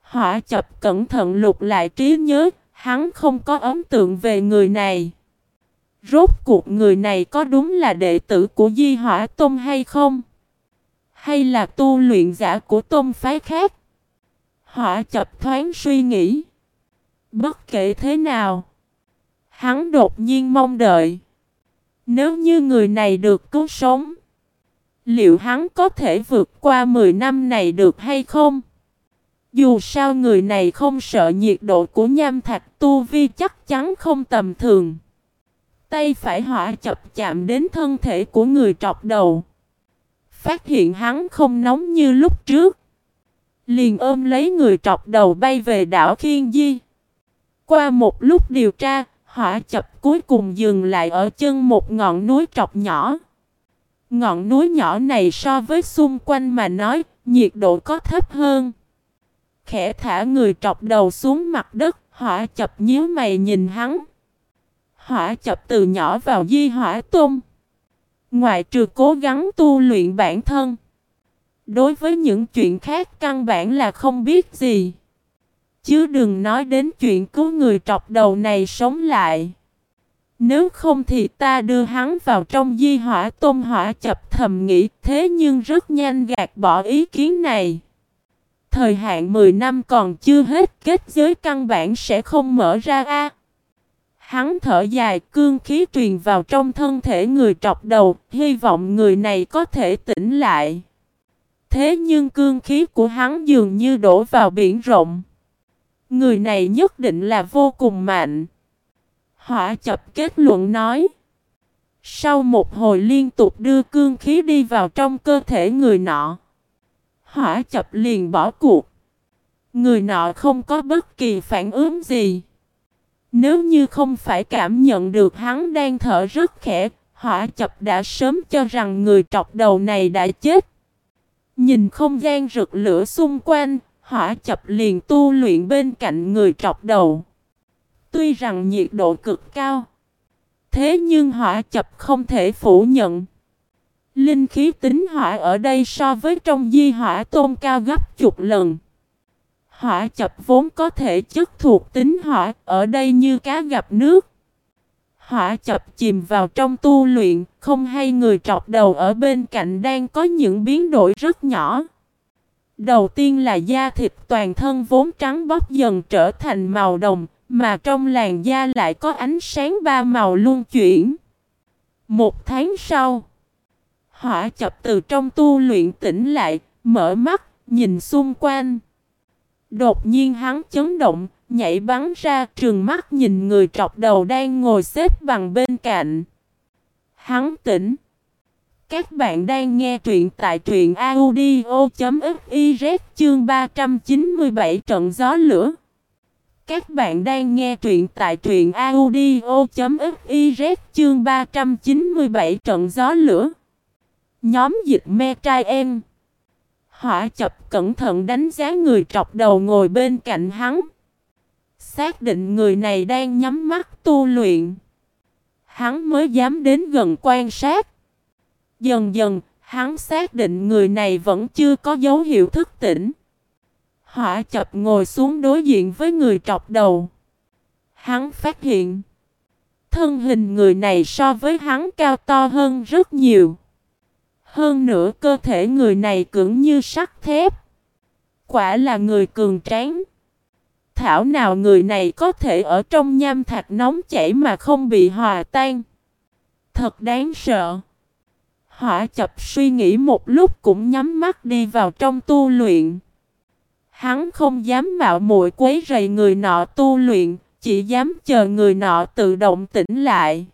Hỏa chập cẩn thận lục lại trí nhớ, hắn không có ấn tượng về người này. Rốt cuộc người này có đúng là đệ tử của Di Hỏa Tôn hay không? Hay là tu luyện giả của tôn phái khác? Hỏa chập thoáng suy nghĩ. Bất kể thế nào, hắn đột nhiên mong đợi. Nếu như người này được cứu sống, liệu hắn có thể vượt qua 10 năm này được hay không? Dù sao người này không sợ nhiệt độ của nham thạch tu vi chắc chắn không tầm thường. Tay phải hỏa chập chạm đến thân thể của người trọc đầu. Phát hiện hắn không nóng như lúc trước. Liền ôm lấy người trọc đầu bay về đảo Khiên Di. Qua một lúc điều tra, hỏa chập cuối cùng dừng lại ở chân một ngọn núi trọc nhỏ. Ngọn núi nhỏ này so với xung quanh mà nói, nhiệt độ có thấp hơn. Khẽ thả người trọc đầu xuống mặt đất, hỏa chập nhíu mày nhìn hắn. Hỏa chập từ nhỏ vào di hỏa tôn. Ngoài trừ cố gắng tu luyện bản thân. Đối với những chuyện khác căn bản là không biết gì. Chứ đừng nói đến chuyện cứu người trọc đầu này sống lại. Nếu không thì ta đưa hắn vào trong di hỏa tôn hỏa chập thầm nghĩ thế nhưng rất nhanh gạt bỏ ý kiến này. Thời hạn 10 năm còn chưa hết kết giới căn bản sẽ không mở ra a. Hắn thở dài cương khí truyền vào trong thân thể người trọc đầu, hy vọng người này có thể tỉnh lại. Thế nhưng cương khí của hắn dường như đổ vào biển rộng. Người này nhất định là vô cùng mạnh. Hỏa chập kết luận nói. Sau một hồi liên tục đưa cương khí đi vào trong cơ thể người nọ. Hỏa chập liền bỏ cuộc. Người nọ không có bất kỳ phản ứng gì. Nếu như không phải cảm nhận được hắn đang thở rất khẽ, hỏa chập đã sớm cho rằng người trọc đầu này đã chết. Nhìn không gian rực lửa xung quanh, hỏa chập liền tu luyện bên cạnh người trọc đầu. Tuy rằng nhiệt độ cực cao, thế nhưng hỏa chập không thể phủ nhận. Linh khí tính hỏa ở đây so với trong di hỏa tôn cao gấp chục lần. Hỏa chập vốn có thể chất thuộc tính hỏa, ở đây như cá gặp nước. Hỏa chập chìm vào trong tu luyện, không hay người trọc đầu ở bên cạnh đang có những biến đổi rất nhỏ. Đầu tiên là da thịt toàn thân vốn trắng bóc dần trở thành màu đồng, mà trong làn da lại có ánh sáng ba màu luân chuyển. Một tháng sau, họ chập từ trong tu luyện tỉnh lại, mở mắt, nhìn xung quanh. Đột nhiên hắn chấn động, nhảy bắn ra trường mắt nhìn người trọc đầu đang ngồi xếp bằng bên cạnh. Hắn tỉnh. Các bạn đang nghe truyện tại truyện audio.fiz chương 397 trận gió lửa. Các bạn đang nghe truyện tại truyện audio.fiz chương 397 trận gió lửa. Nhóm dịch me trai em. Hỏa chập cẩn thận đánh giá người trọc đầu ngồi bên cạnh hắn. Xác định người này đang nhắm mắt tu luyện. Hắn mới dám đến gần quan sát. Dần dần, Hắn xác định người này vẫn chưa có dấu hiệu thức tỉnh. Hỏa chập ngồi xuống đối diện với người trọc đầu. Hắn phát hiện. Thân hình người này so với hắn cao to hơn rất nhiều. Hơn nữa cơ thể người này cứng như sắt thép. Quả là người cường tráng. Thảo nào người này có thể ở trong nham thạch nóng chảy mà không bị hòa tan. Thật đáng sợ. Hỏa chập suy nghĩ một lúc cũng nhắm mắt đi vào trong tu luyện. Hắn không dám mạo muội quấy rầy người nọ tu luyện, chỉ dám chờ người nọ tự động tỉnh lại.